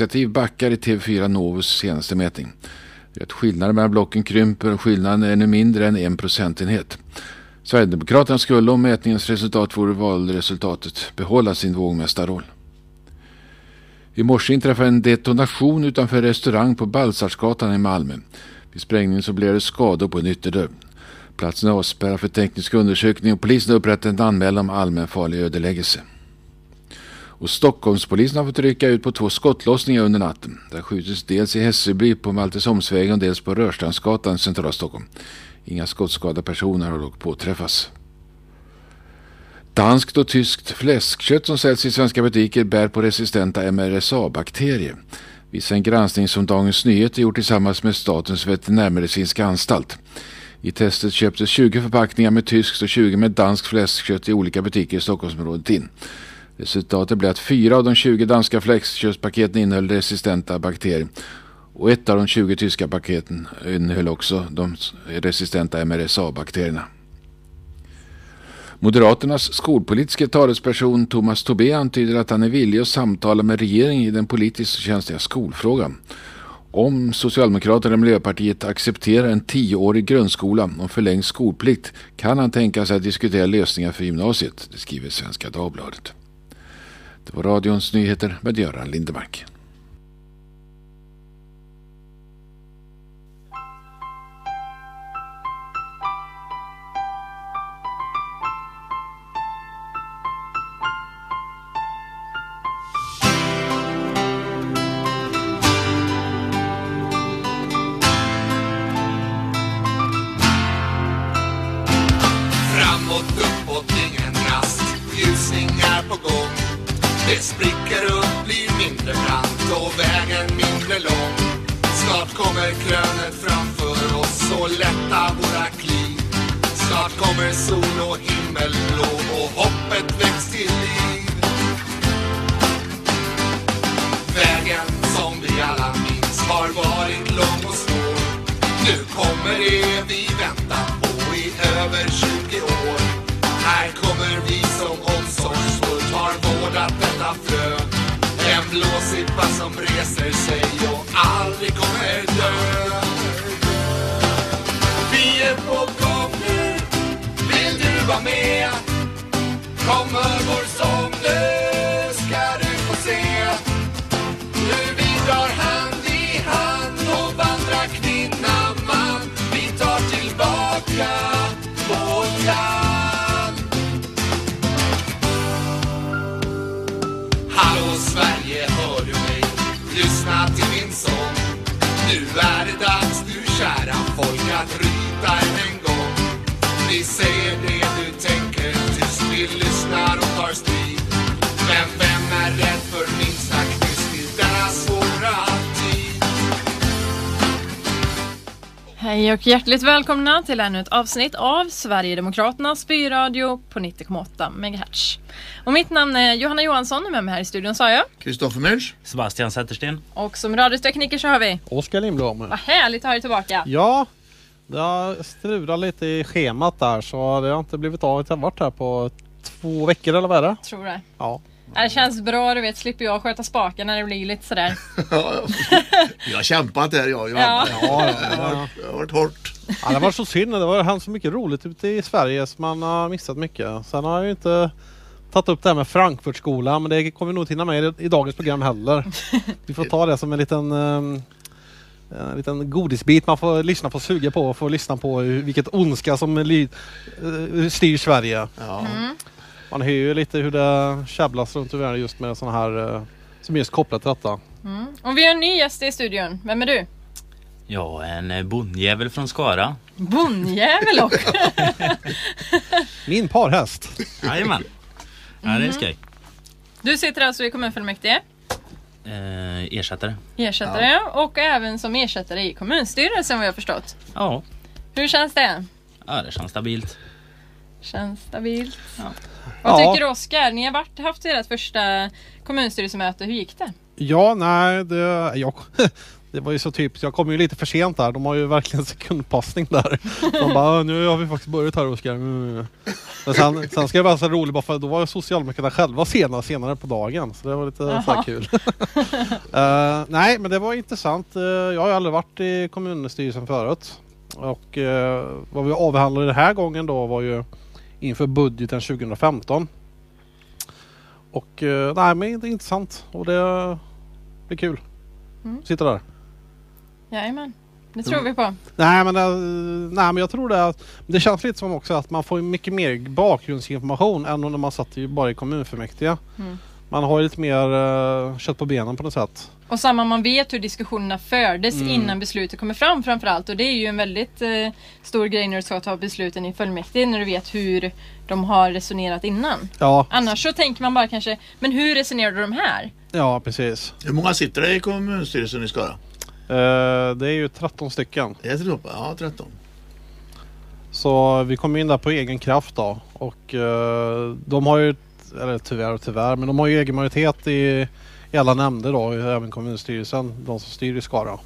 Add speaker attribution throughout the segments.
Speaker 1: initiativ backar i TV4 Novus senaste mätning. Att skillnaden mellan blocken krymper och skillnaden är nu mindre än en procentenhet. Sverigedemokraterna skulle om mätningens resultat vore valresultatet behålla sin vågmästarroll. I morse inträffade en detonation utanför en restaurang på Balsarsgatan i Malmö. Vid sprängningen så blev det skador på en ytterdörr. Platsen är avspärrad för teknisk undersökning och polisen har upprättat en anmälan om allmän farlig ödeläggelse. Och Stockholmspolisen har fått rycka ut på två skottlossningar under natten. Det har skjutits dels i Hässelby på Maltesholmsvägen och dels på Rörstrandsgatan i centrala Stockholm. Inga skottskadade personer har dock påträffats. Danskt och tyskt fläskkött som säljs i svenska butiker bär på resistenta MRSA-bakterier. Visar en granskning som Dagens Nyheter gjort tillsammans med Statens veterinärmedicinska anstalt. I testet köptes 20 förpackningar med tyskt och 20 med danskt fläskkött i olika butiker i Stockholmsområdet in. Resultatet blev att fyra av de 20 danska fläskköttspaketen innehöll resistenta bakterier och ett av de 20 tyska paketen innehöll också de resistenta MRSA-bakterierna. Moderaternas skolpolitiska talesperson Thomas Tobé antyder att han är villig att samtala med regeringen i den politiskt känsliga skolfrågan. Om Socialdemokraterna och Miljöpartiet accepterar en tioårig grundskola och förlängd skolplikt kan han tänka sig att diskutera lösningar för gymnasiet, det skriver Svenska Dagbladet. Det var radions nyheter med Göran Lindemark.
Speaker 2: Det spricker upp, blir mindre brant och vägen mindre lång. Snart kommer krönet framför oss och lätta våra kliv. Snart kommer sol och himmel blå och hoppet väcks till liv. Vägen som vi alla minns har varit lång och svår. Nu kommer det alla frön. En blåsippa som reser sig och aldrig kommer dö. Vi är på gång nu, vill du vara med? Vi säger det du tänker tyst, vi lyssnar och tar strid. Men vem är rädd för minsta knist i denna svåra tid?
Speaker 3: Hej och hjärtligt välkomna till ännu ett avsnitt av Sverigedemokraternas byradio på 90,8 MHz. Och mitt namn är Johanna Johansson och med mig här i studion sa jag.
Speaker 4: Kristoffer Münch.
Speaker 5: Sebastian Zettersten.
Speaker 3: Och som radiotekniker så har vi.
Speaker 6: Oskar Lindblom.
Speaker 3: Vad härligt att ha dig tillbaka.
Speaker 6: Ja, det har strulat lite i schemat där så det har inte blivit av att jag har varit här på två veckor eller vad är det?
Speaker 3: Tror det.
Speaker 6: Ja.
Speaker 3: Det känns bra, du vet, slipper jag sköta spaken när det blir lite sådär.
Speaker 4: Vi har kämpat där jag och
Speaker 3: Ja.
Speaker 4: Johanna.
Speaker 6: Ja,
Speaker 4: Det
Speaker 6: ja,
Speaker 4: har varit- det har varit hårt.
Speaker 6: ja, det var så synd. Det var hänt så mycket roligt ute i Sverige så man har missat mycket. Sen har jag ju inte tagit upp det här med Frankfurtskolan men det kommer vi nog inte hinna med i, dagens program heller. Vi får ta det som en liten ehm, en liten godisbit man får lyssna på, suga på och få lyssna på vilket ondska som ly, eh, styr Sverige.
Speaker 4: Ja.
Speaker 6: Man hör ju lite hur det käbblas runt i världen just med sådana här eh, som är just kopplat till detta.
Speaker 3: Och vi har en ny gäst i studion. Vem är du?
Speaker 5: Ja, en eh, bondjävel från Skara.
Speaker 3: Bondjävel också.
Speaker 6: Min parhäst.
Speaker 5: Jajamän. Ja, det är skoj.
Speaker 3: Du sitter alltså i kommunfullmäktige,
Speaker 5: Eh, ersättare.
Speaker 3: ersättare och även som ersättare i kommunstyrelsen vad jag har förstått.
Speaker 5: Ja.
Speaker 3: Hur känns det?
Speaker 5: ja, det känns stabilt.
Speaker 3: Känns stabilt.
Speaker 5: Ja.
Speaker 3: Vad
Speaker 6: Ja.
Speaker 3: tycker du Oskar? Ni har varit, haft ert första kommunstyrelsemöte. Hur gick det?
Speaker 6: Ja, nej, det, jag, Det var ju så typiskt. Jag kom ju lite för sent där. De har ju verkligen sekundpassning där. De bara, "Ah, nu har vi faktiskt börjat här Oskar. Mm. Men sen, sen ska jag vara så rolig bara för då var Socialdemokraterna själva sena senare på dagen. Så det var lite så här kul. Eh, nej men det var intressant. Eh, jag har ju aldrig varit i kommunstyrelsen förut. Och eh, vad vi avhandlade den här gången då var ju inför budgeten 2015. Och nej men det är intressant och det, det är kul.
Speaker 3: Mm.
Speaker 6: Sitta där.
Speaker 3: Jajamän. Det tror vi på.
Speaker 6: Nej men, eh, nej men jag tror det att det känns lite som också att man får mycket mer bakgrundsinformation än när man satt ju bara i kommunfullmäktige.
Speaker 3: Mm.
Speaker 6: Man har ju lite mer uh, kött på benen på något sätt.
Speaker 3: Och samma, man vet hur diskussionerna fördes
Speaker 6: Mm.
Speaker 3: innan beslutet kommer fram framförallt. Och det är ju en väldigt eh, stor grej när du ska ta besluten i fullmäktige. När du vet hur de har resonerat innan.
Speaker 6: Ja,
Speaker 3: Annars så tänker man bara kanske, men hur resonerade de här?
Speaker 6: ja precis.
Speaker 4: Hur många sitter det i kommunstyrelsen i Skara?
Speaker 6: Eh, det är ju 13 stycken.
Speaker 4: Det heter det, ja 13.
Speaker 6: Så vi kom in där på egen kraft då. Och eh, de har ju, eller tyvärr och tyvärr, men de har ju egen majoritet i, i alla nämnder då, även kommunstyrelsen, de som styr i Skara.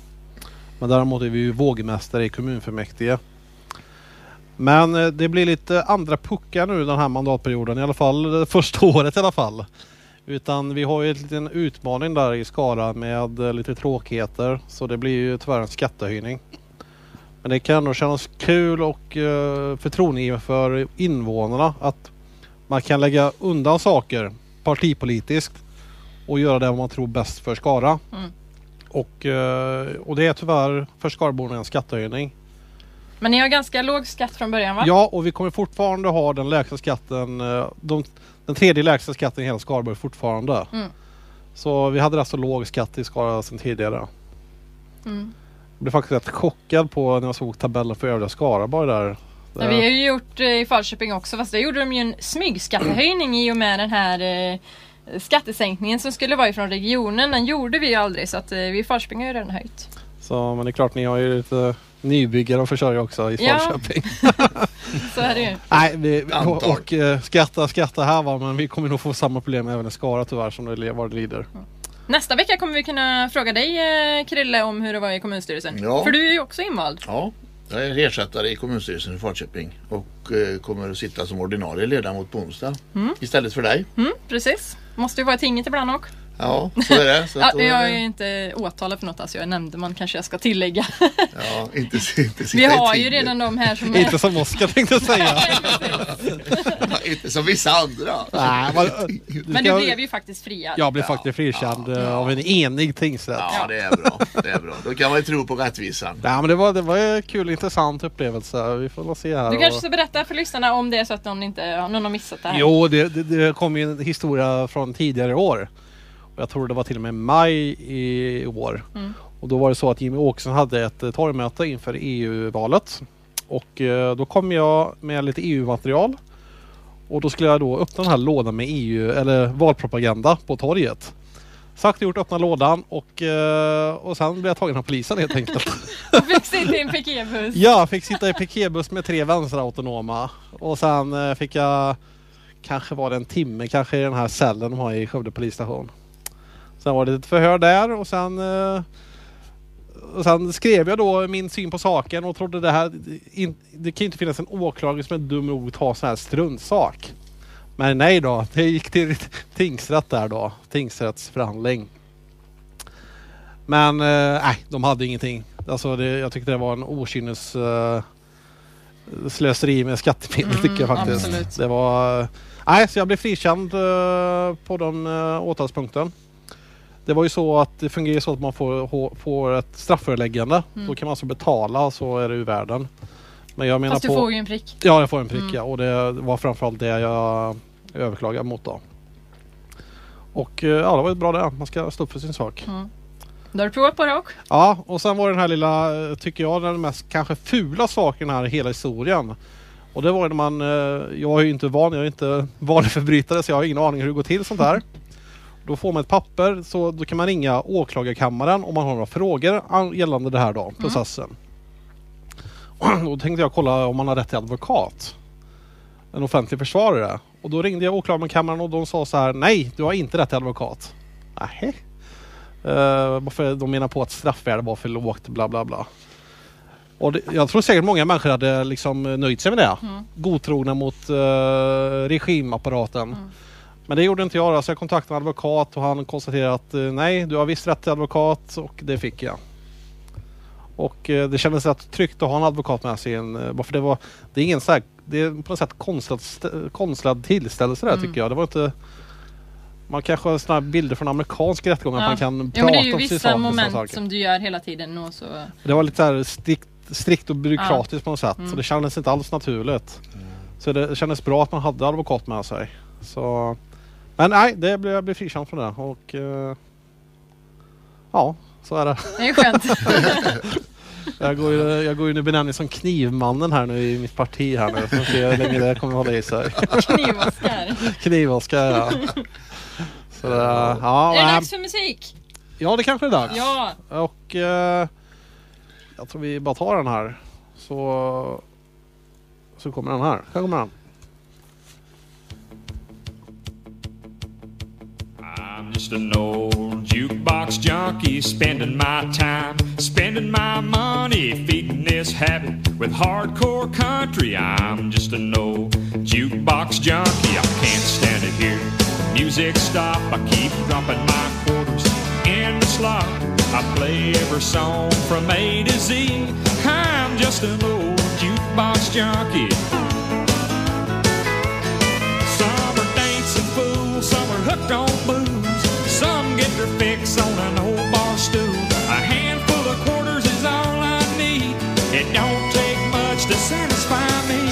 Speaker 6: Men däremot är vi ju vågmästare i kommunfullmäktige. Men eh, det blir lite andra puckar nu den här mandatperioden, i alla fall det första året i alla fall. Utan vi har ju en liten utmaning där i Skara med eh, lite tråkigheter. Så det blir ju tyvärr en skattehöjning. Men det kan nog kännas kul och uh, förtroendegivande för invånarna att man kan lägga undan saker partipolitiskt och göra det man tror bäst för Skara.
Speaker 3: Mm.
Speaker 6: Och, eh, och det är tyvärr för Skaraborna en skattehöjning.
Speaker 3: Men ni har ganska låg skatt från början va?
Speaker 6: Ja, och vi kommer fortfarande ha den lägsta skatten, eh, de, den tredje lägsta skatten i hela Skaraborg fortfarande.
Speaker 3: Mm.
Speaker 6: Så vi hade alltså låg skatt i Skara sedan tidigare.
Speaker 3: Mm.
Speaker 6: Jag blev faktiskt rätt chockad på när jag såg tabellen för övriga Skaraborg där.
Speaker 3: Ja, vi har ju gjort eh, i Falköping också fast där gjorde de ju en smygskattehöjning i och med den här eh, skattesänkningen som skulle vara ifrån regionen. Den gjorde vi ju aldrig så att eh, vi i Falköping har ju redan höjt.
Speaker 6: Så, men det är klart ni har ju lite nybyggare att försörja också i
Speaker 3: Ja.
Speaker 6: Falköping.
Speaker 3: Så är det ju.
Speaker 6: Nej, vi, och, och eh, skratta, skratta här va, men vi kommer nog få samma problem även i Skara tyvärr som det var det lider.
Speaker 3: Nästa vecka kommer vi kunna fråga dig eh, Krille om hur det var i kommunstyrelsen.
Speaker 4: Ja.
Speaker 3: För du är ju också invald.
Speaker 4: Ja, jag är ersättare i kommunstyrelsen i Falköping och eh, kommer att sitta som ordinarie ledamot på onsdag istället för dig.
Speaker 3: Mm, precis. Måste ju vara i tinget ibland också.
Speaker 4: Ja, så är det. Så
Speaker 3: Ja, jag är ju inte åtalad för något, alltså jag är nämndeman kanske jag ska tillägga.
Speaker 4: Ja, inte, inte
Speaker 3: Vi har ju redan de här som är...
Speaker 6: Inte som Oskar tänkte säga.
Speaker 4: inte som vissa andra.
Speaker 6: Nej, men,
Speaker 3: Men du blev ju faktiskt friad.
Speaker 6: Jag blev faktiskt frikänd eh, av en enig tingsrätt. Ja.
Speaker 4: Ja, det är bra. Det är bra. Då kan man ju tro på rättvisan.
Speaker 6: men det var, det var en kul intressant upplevelse. Vi får väl se här.
Speaker 3: Du kanske ska berätta för lyssnarna om det är så att någon, inte, någon har missat det här.
Speaker 6: Jo, det, det, det kom ju en historia från tidigare år. Och jag tror det var till och med maj i år.
Speaker 3: Mm.
Speaker 6: Och då var det så att Jimmy Åkesson hade ett eh, torgmöte inför EU-valet. Och eh, då kom jag med lite EU-material. Och då skulle jag då öppna den här lådan med EU eller valpropaganda på torget. Sagt och gjort, öppna lådan och, eh, och sen blev jag tagen av polisen helt enkelt.
Speaker 3: Du fick sitta i en piketbuss.
Speaker 6: Jag fick sitta i piketbuss med tre vänsterautonoma och sen fick jag kanske var det en timme kanske i den här cellen de har i Skövde polisstation. Sen var det ett förhör där och sen eh, och sen skrev jag då min syn på saken och trodde det här in, det kan ju inte finnas en åklagare som är dum nog att ta sån här struntsak. Men nej då, det gick till tingsrätt där då. Tingsrättsförhandling. Men eh, nej, de hade ingenting. Alltså det, jag tyckte det var en okynnes eh, slöseri med skattemedel
Speaker 3: Mm,
Speaker 6: tycker jag faktiskt.
Speaker 3: absolut.
Speaker 6: Det var... eh, Nej, så jag blev frikänd eh, på den åtalspunkten. Det var ju så att det fungerar så att man får, får ett strafföreläggande.
Speaker 3: Mm.
Speaker 6: Då kan man alltså betala så är det ur världen. Men jag menar
Speaker 3: Fast du
Speaker 6: på...
Speaker 3: får ju en prick.
Speaker 6: Ja, jag får en prick
Speaker 3: Mm.
Speaker 6: ja. Och det var framförallt det jag överklagade mot då. Och eh, ja, det var ju bra det. Man ska stå upp för sin sak.
Speaker 3: Mm. Du har du provat på det också?
Speaker 6: Ja, och sen var den här lilla, eh, tycker jag, den mest kanske fula saken här i hela historien. Och det var när man, eh, jag är ju inte van, jag är inte vaneförbrytare så jag har ingen aning hur det går till sånt här. Då får man ett papper så då kan man ringa åklagarkammaren om man har några frågor an- gällande det här då, processen. Och då tänkte jag kolla om man har rätt till advokat. En offentlig försvarare. Och då ringde jag åklagarkammaren och de sa så här nej, du har inte rätt till advokat. Nej. Varför de menar på att straffvärdet var för lågt, bla bla bla. Och det, jag tror säkert många människor hade liksom nöjt sig med det.
Speaker 3: Mm.
Speaker 6: Godtrogna mot uh, regimapparaten.
Speaker 3: Mm.
Speaker 6: Men det gjorde inte jag då, så jag kontaktade en advokat och han konstaterade att eh, nej, du har visst rätt till advokat och det fick jag. Och eh, det kändes rätt tryggt att ha en advokat med sig. En, eh, för det, var, det är ingen så här, det är på något sätt konstlad, st- konstlad tillställelse där
Speaker 3: Mm.
Speaker 6: tycker jag. Det var inte man kanske har här bilder från amerikansk rättegång att
Speaker 3: Ja.
Speaker 6: man kan
Speaker 3: Ja,
Speaker 6: prata
Speaker 3: men det är ju
Speaker 6: om
Speaker 3: vissa moment
Speaker 6: saker.
Speaker 3: som du gör hela tiden och så...
Speaker 6: Det var lite så här strikt, strikt och byråkratiskt på något sätt.
Speaker 3: Mm.
Speaker 6: Så det kändes inte alls naturligt. Så det kändes bra att man hade advokat med sig. Så, men nej, det blev, jag blev frikänd från det. Och eh, ja, så är det.
Speaker 3: Det är skönt.
Speaker 6: Jag går ju, jag går ju nu benämning som knivmannen här nu i mitt parti här nu. Så får se hur länge det kommer hålla i sig.
Speaker 3: Knivoskar.
Speaker 6: Knivoskar ja. Så det, ja,
Speaker 3: Är det dags för musik?
Speaker 6: ja, det kanske är dags.
Speaker 3: Ja.
Speaker 6: Och eh, jag tror vi bara tar den här. Så, så kommer den här. Här kommer den.
Speaker 7: Just an old jukebox junkie, spending my time, spending my money, feeding this habit with hardcore country. I'm just an old jukebox junkie. I can't stand it here. Music stop, I keep dropping my quarters in the slot. I play every song from A to Z. I'm just an old jukebox junkie. Some are dancing fools, some are hooked on booze. Get fix on an old bar stool. A handful of quarters is all I need. It don't take much to satisfy me.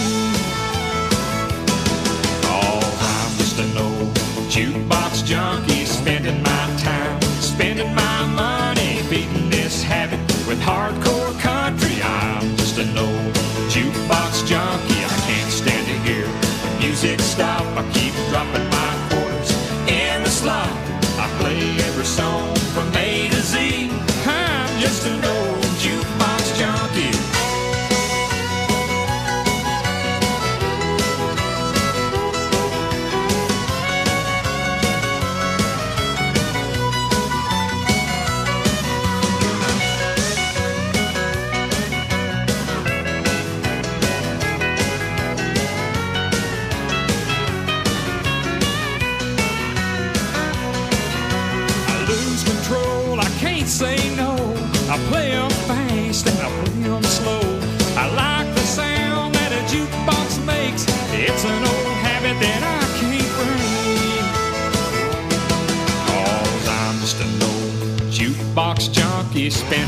Speaker 7: Oh, I'm just an old jukebox junkie, spending my time, spending my money, beating this habit with hardcore country. I'm just an old jukebox junkie. I can't stand it here. When music stop, I keep dropping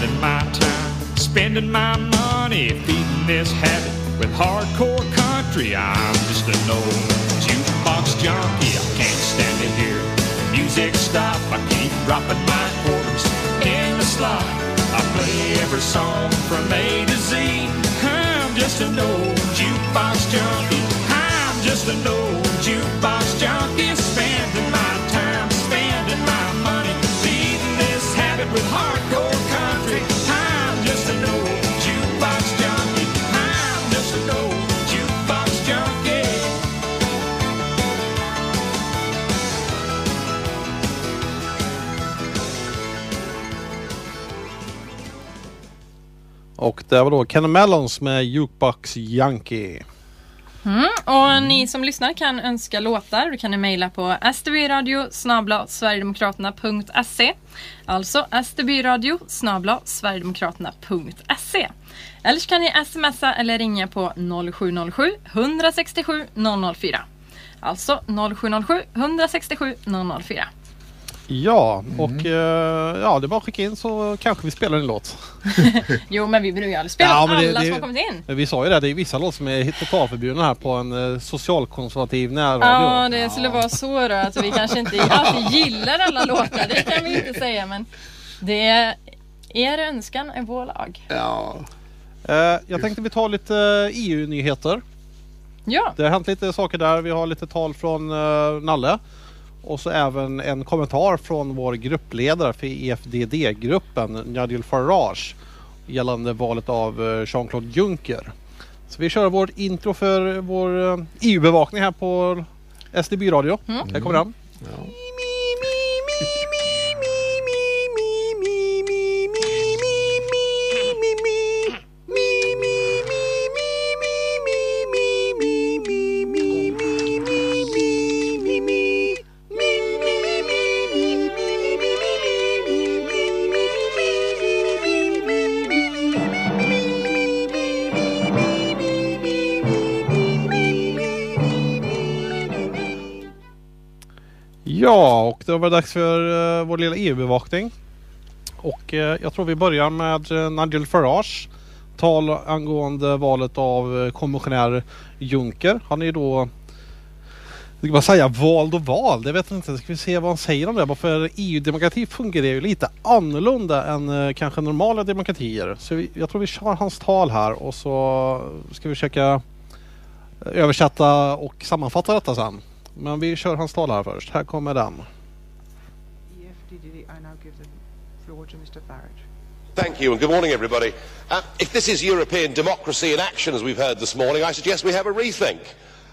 Speaker 7: spending my time, spending my money, feeding this habit with hardcore country. I'm just an old jukebox junkie, I can't stand it here. Music stop, I keep dropping my quarters in the slot. I play every song from A to Z. I'm just an old jukebox junkie. I'm just an old jukebox junkie, spending my time, spending my money, feeding this habit with hardcore
Speaker 6: Och det var då Ken Mellons med Jukebox Yankee.
Speaker 3: Mm, och ni som lyssnar kan önska låtar. Du kan ni mejla på sdbradio sverigedemokraterna.se Alltså sdbradio sverigedemokraterna.se Eller så kan ni smsa eller ringa på 0707 167 004 Alltså 0707 167 004
Speaker 6: Ja, och eh, ja, det är bara att skicka in så kanske vi spelar en låt.
Speaker 3: Jo men vi brukar ju aldrig spela
Speaker 6: Ja,
Speaker 3: ja,
Speaker 6: det-
Speaker 3: alla
Speaker 6: det-
Speaker 3: som har kommit in.
Speaker 6: Vi sa ju det, det är vissa låtar som är totalförbjudna här på en eh, socialkonservativ närradio.
Speaker 3: Ja, det skulle vara så då att vi kanske inte alltid gillar alla låtar. Det kan vi inte säga men det är er önskan är vår lag.
Speaker 4: Ja,
Speaker 6: Eh, jag tänkte vi tar lite eh, EU-nyheter.
Speaker 3: Ja,
Speaker 6: Det har hänt lite saker där. Vi har lite tal från eh, Nalle. Och så även en kommentar från vår gruppledare för E EFDD-gruppen, Nigel Farage, gällande valet av eh, Jean-Claude Juncker. Så vi kör vårt intro för vår eh, EU-bevakning här på SDB Radio. Här kommer den. Ja, och då var det dags för uh, vår lilla EU-bevakning. Och uh, jag tror vi börjar med uh, Nigel Farage tal angående valet av uh, kommissionär Juncker. Han är ju då jag ska bara säga vald och vald. Jag vet inte. Ska vi se vad han säger om det? För EU-demokrati fungerar ju lite annorlunda än uh, kanske normala demokratier. Så vi, jag tror vi kör hans tal här och så ska vi försöka översätta och sammanfatta detta sen. Men vi kör hans tal här först. Här kommer den.
Speaker 8: EFDD, I now give the floor to Mr. Farage.
Speaker 9: Thank you and good morning everybody. Uh, if this is European democracy in action as we've heard this morning, I suggest we have a rethink.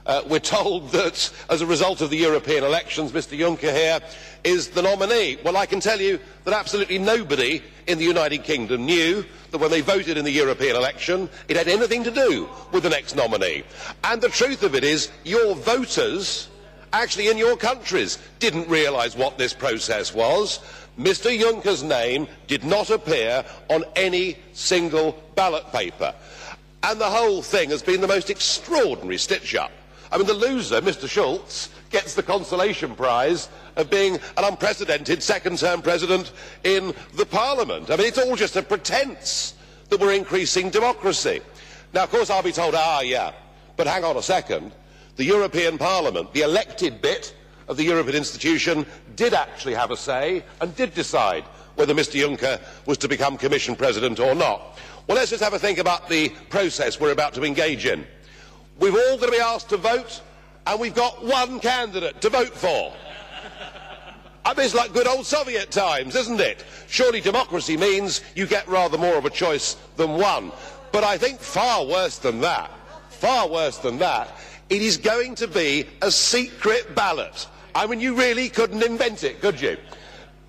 Speaker 9: Uh, we're told that as a result of the European elections, Mr Juncker here is the nominee. Well, I can tell you that absolutely nobody in the United Kingdom knew that when they voted in the European election, it had anything to do with the next nominee. And the truth of it is, your voters actually in your countries didn't realise what this process was. Mr Juncker's name did not appear on any single ballot paper. And the whole thing has been the most extraordinary stitch up. I mean, the loser, Mr Schulz, gets the consolation prize of being an unprecedented second term president in the parliament. I mean, it's all just a pretence that we're increasing democracy. Now, of course, I'll be told, ah, yeah, but hang on a second. The European Parliament, the elected bit of the European institution, did actually have a say and did decide whether Mr Juncker was to become Commission President or not. Well, let's just have a think about the process we're about to engage in. We've all got to be asked to vote, and we've got one candidate to vote for. I mean, it's like good old Soviet times, isn't it? Surely democracy means you get rather more of a choice than one. But I think far worse than that, far worse than that, it is going to be a secret ballot. I mean, you really couldn't invent it, could you?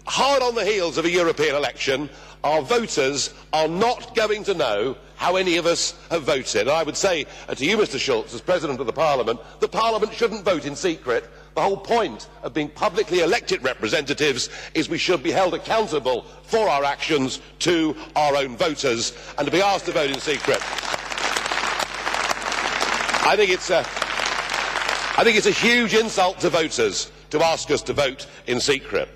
Speaker 9: Hard on the heels of a European election, our voters are not going to know how any of us have voted. And I would say uh, to you, Mr Schulz, as President of the Parliament, that Parliament shouldn't vote in secret. The whole point of being publicly elected representatives is we should be held accountable for our actions to our own voters and to be asked to vote in secret. I think it's a, I think it's a huge insult to voters to ask us to vote in secret.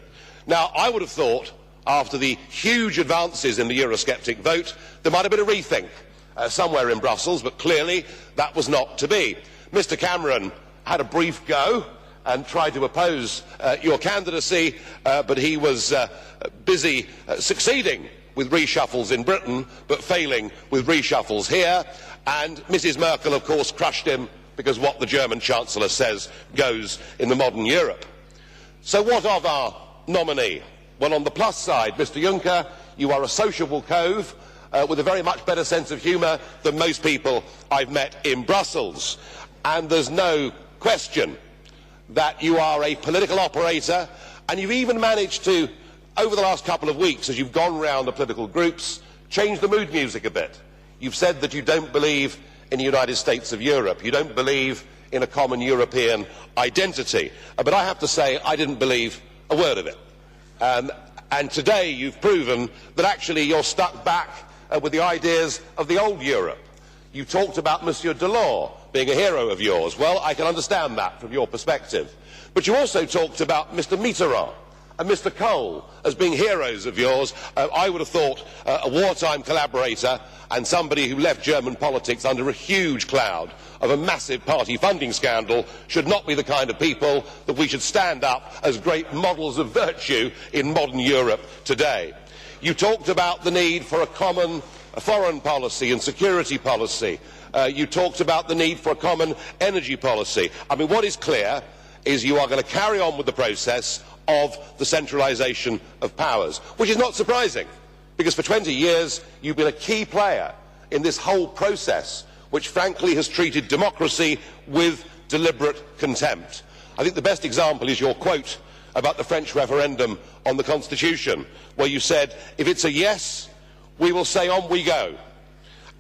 Speaker 9: Now, I would have thought, after the huge advances in the Eurosceptic vote, there might have been a rethink uh, somewhere in Brussels, but clearly that was not to be. Mr Cameron had a brief go and tried to oppose uh, your candidacy, uh, but he was uh, busy uh, succeeding with reshuffles in Britain, but failing with reshuffles here. And Mrs Merkel, of course, crushed him because what the German Chancellor says goes in the modern Europe. So what of our nominee? Well, on the plus side, Mr Juncker, you are a sociable cove uh, with a very much better sense of humour than most people I've met in Brussels. And there's no question that you are a political operator, and you've even managed to, over the last couple of weeks, as you've gone round the political groups, change the mood music a bit. You've said that you don't believe in the United States of Europe. You don't believe in a common European identity. Uh, but I have to say, I didn't believe a word of it. Um, and today you've proven that actually you're stuck back uh, with the ideas of the old Europe. You talked about Monsieur Delors being a hero of yours. Well, I can understand that from your perspective. But you also talked about Mr Mitterrand and Mr Cole as being heroes of yours. Uh, I would have thought uh, a wartime collaborator and somebody who left German politics under a huge cloud of a massive party funding scandal should not be the kind of people that we should stand up as great models of virtue in modern Europe today. You talked about the need for a common foreign policy and security policy. Uh, you talked about the need for a common energy policy. I mean, what is clear is you are going to carry on with the process of the centralisation of powers, which is not surprising, because for 20 years you've been a key player in this whole process, which frankly has treated democracy with deliberate contempt. I think the best example is your quote about the French referendum on the Constitution, where you said, if it's a yes, we will say on we go.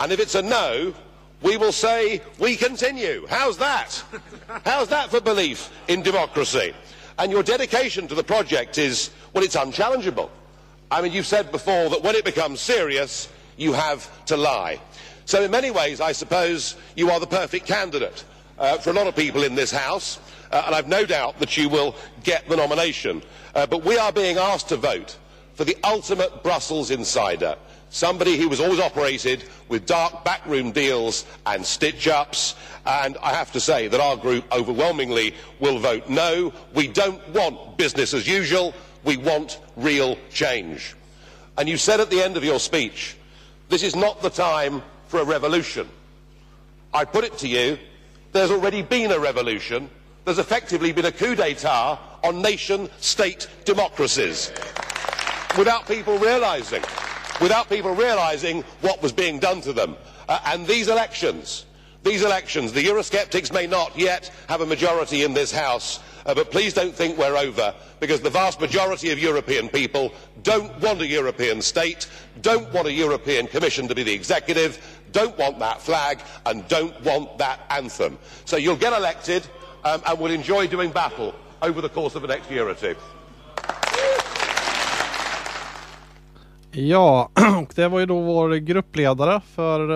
Speaker 9: And if it's a no, we will say we continue. How's that? How's that for belief in democracy? And your dedication to the project is, well, it's unchallengeable. I mean, you've said before that when it becomes serious, you have to lie. So in many ways, I suppose you are the perfect candidate uh, for a lot of people in this House, uh, and I've no doubt that you will get the nomination. Uh, but we are being asked to vote for the ultimate Brussels insider, somebody who has always operated with dark backroom deals and stitch-ups, and I have to say that our group overwhelmingly will vote no. We don't want business as usual, we want real change. And you said at the end of your speech, this is not the time for a revolution. I put it to you, there's already been a revolution. There's effectively been a coup d'etat on nation state democracies without people realising, without people realising what was being done to them. Uh, and these elections, these elections, the Eurosceptics may not yet have a majority in this House, uh, but please don't think we're over, because the vast majority of European people don't want a European state, don't want a European Commission to be the executive, don't want that flag, and don't want that anthem. So you'll get elected um, and will enjoy doing battle over the course of the next year or two.
Speaker 6: Ja, och det var ju då vår gruppledare för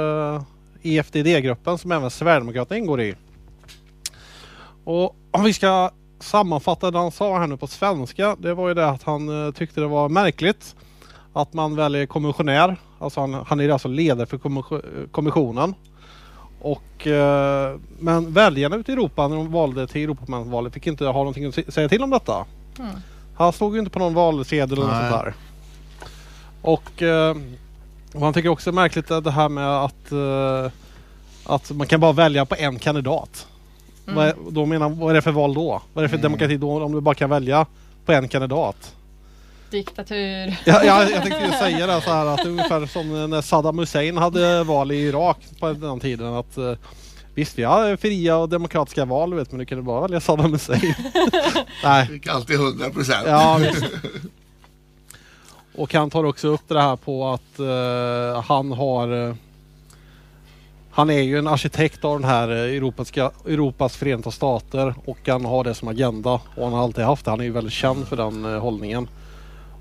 Speaker 6: EFDD-gruppen som även Sverigedemokraterna ingår i. Och om vi ska sammanfatta det han sa här nu på svenska. Det var ju det att han uh, tyckte det var märkligt att man väljer kommissionär. Alltså han, han är alltså ledare för kommis- kommissionen. Och, men väljarna ute i Europa när de valde till Europaparlamentsvalet fick inte ha någonting att sä- säga till om detta.
Speaker 3: Mm.
Speaker 6: Han stod ju inte på någon valsedel eller något sånt där. Och, eh, och han tycker också märkligt att det här med att, eh, att man kan bara välja på en kandidat. Vad, är, då menar, vad är det för val då? Vad är det för demokrati då om du bara kan välja på en kandidat?
Speaker 3: Diktatur.
Speaker 6: Ja, ja, jag tänkte ju säga det så här att det är ungefär som när Saddam Hussein hade val i Irak på den tiden. Att, eh, visst, vi har fria och demokratiska val vet, men du kunde bara välja Saddam Hussein. Nej.
Speaker 4: Fick alltid 100 procent.
Speaker 6: Ja. Och han tar också upp det här på att eh, han har eh, Han är ju en arkitekt av den här eh, Europaska, Europas förenta stater och han har det som agenda och han har alltid haft det. Han är ju väldigt känd för den eh, hållningen.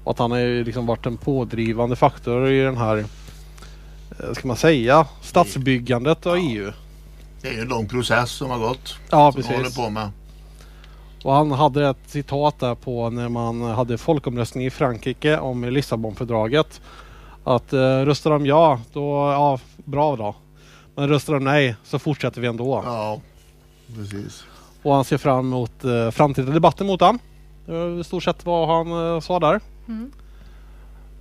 Speaker 6: Och att han har ju liksom varit en pådrivande faktor i den här eh, Ska man säga stadsbyggandet av E EU.
Speaker 4: Det är ju en lång process som har gått.
Speaker 6: Ja
Speaker 4: som
Speaker 6: precis.
Speaker 4: håller på med.
Speaker 6: Och han hade ett citat där på när man hade folkomröstning i Frankrike om Lissabonfördraget. Att eh, röstar de ja, då ja, bra då. Men röstar de nej så fortsätter vi ändå.
Speaker 4: Ja, precis.
Speaker 6: Och han ser fram emot eh, framtida debatter mot han. Det var i stort sett vad han eh, sa där.
Speaker 3: Mm.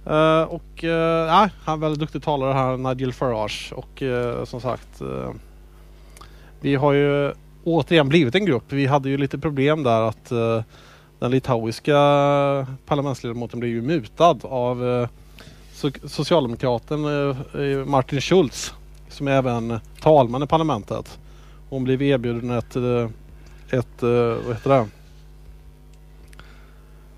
Speaker 6: Eh, och eh, nej, han är en väldigt duktig talare här, Nigel Farage. Och eh, som sagt, eh, vi har ju återigen blivit en grupp. Vi hade ju lite problem där att eh, den litauiska parlamentsledamoten blev ju mutad av eh, so- socialdemokraten eh, eh, Martin Schulz som är även talman i parlamentet. Hon blev erbjuden ett, eh, ett eh, vad heter det?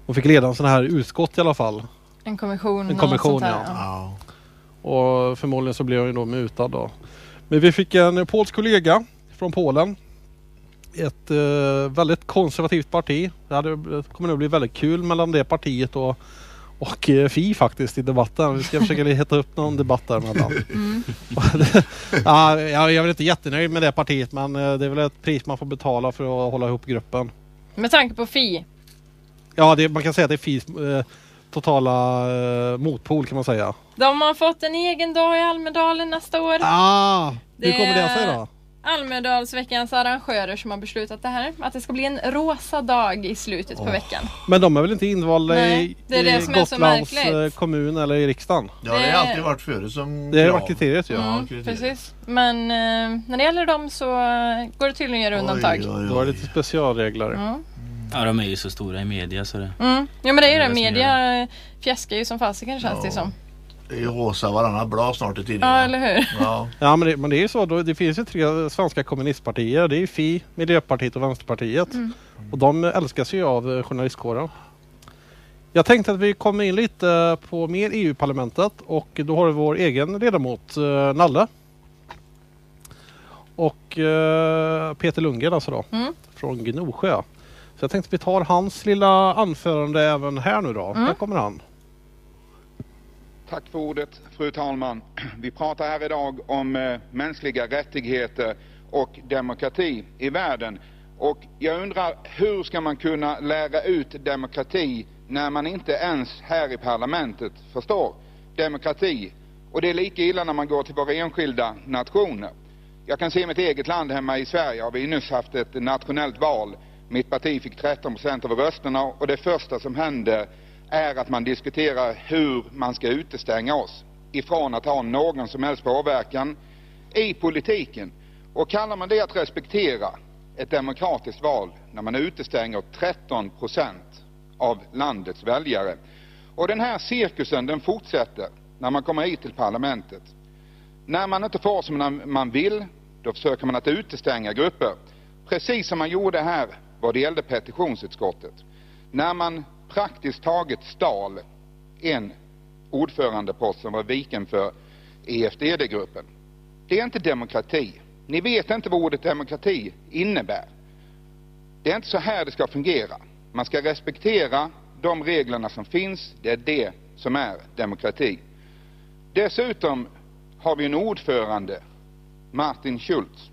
Speaker 6: Hon fick leda en sån här utskott i alla fall.
Speaker 3: En kommission.
Speaker 6: En kommission,
Speaker 3: där,
Speaker 6: ja. Och förmodligen så blev hon ju då mutad då. Men vi fick en polsk kollega från Polen. Ett eh, väldigt konservativt parti. Det hade, det kommer nog bli väldigt kul mellan det partiet och, och eh, Fi faktiskt i debatten. Vi ska försöka heta upp någon debatt däremellan.
Speaker 3: Mm.
Speaker 6: ja, jag är väl inte jättenöjd med det partiet men eh, det är väl ett pris man får betala för att hålla ihop gruppen.
Speaker 3: Med tanke på Fi.
Speaker 6: Ja, det, man kan säga att det är Fis eh, totala eh, motpol kan man säga.
Speaker 3: De har fått en egen dag i Almedalen nästa år.
Speaker 6: Ah, hur
Speaker 3: Det
Speaker 6: kommer det sig då?
Speaker 3: Almedalsveckans arrangörer som har beslutat det här. Att det ska bli en rosa dag i slutet på veckan.
Speaker 6: Men de är väl inte invalda
Speaker 3: Nej,
Speaker 6: i,
Speaker 3: det är det
Speaker 6: i
Speaker 3: som är så
Speaker 6: Gotlands
Speaker 3: märkligt.
Speaker 6: eh, kommun eller i riksdagen?
Speaker 4: Det har det
Speaker 3: Det-
Speaker 4: alltid varit före som
Speaker 6: Det har kriteriet ju.
Speaker 4: Ja,
Speaker 3: Mm, precis. Men eh, när det gäller dem så eh, går det tydligen att göra undantag.
Speaker 4: Oj, oj,
Speaker 6: Det var
Speaker 4: oj.
Speaker 6: lite specialregler.
Speaker 3: Mm.
Speaker 5: Ja, de är ju så stora i media så det...
Speaker 3: Mm. Ja men det är ju
Speaker 5: Det
Speaker 3: det,
Speaker 5: är det
Speaker 3: media fjäskar ju som fasiken känns det
Speaker 4: Ja.
Speaker 3: som.
Speaker 4: Det är ju rosa varannan blad snart i
Speaker 3: Ja
Speaker 4: tidningarna.
Speaker 3: eller hur?
Speaker 4: Ja,
Speaker 6: Ja men det, men det är ju så, då, det finns ju tre svenska kommunistpartier. Det är ju Fi, Miljöpartiet och Vänsterpartiet.
Speaker 3: Mm.
Speaker 6: Och de älskas ju av eh, journalistkåren. Jag tänkte att vi kommer in lite på mer EU-parlamentet och då har vi vår egen ledamot eh, Nalle. Och eh, Peter Lundgren alltså då.
Speaker 3: Mm.
Speaker 6: Från Gnosjö. Så jag tänkte att vi tar hans lilla anförande även här nu då.
Speaker 3: Mm.
Speaker 6: Här kommer han.
Speaker 10: Tack för ordet, fru talman. Vi pratar här idag om eh, mänskliga rättigheter
Speaker 11: och demokrati i världen. Och jag undrar hur ska man kunna lära ut demokrati när man inte ens här i parlamentet förstår demokrati. Och det är lika illa när man går till våra enskilda nationer. Jag kan se mitt eget land hemma i Sverige har vi nyss haft ett nationellt val. Mitt parti fick 13 procent av rösterna och det första som händer är att man diskuterar hur man ska utestänga oss ifrån att ha någon som helst påverkan i politiken. Och kallar man det att respektera ett demokratiskt val när man utestänger 13 procent av landets väljare. Och den här cirkusen den fortsätter när man kommer hit till parlamentet. När man inte får som man vill, då försöker man att utestänga grupper. Precis som man gjorde här vad det gällde petitionsutskottet. När man praktiskt taget stal en ordförandepost som var viken för EFDD-gruppen. Det är inte demokrati. Ni vet inte vad ordet demokrati innebär. Det är inte så här det ska fungera. Man ska respektera de reglerna som finns. Det är det som är demokrati. Dessutom har vi en ordförande, Martin Schultz,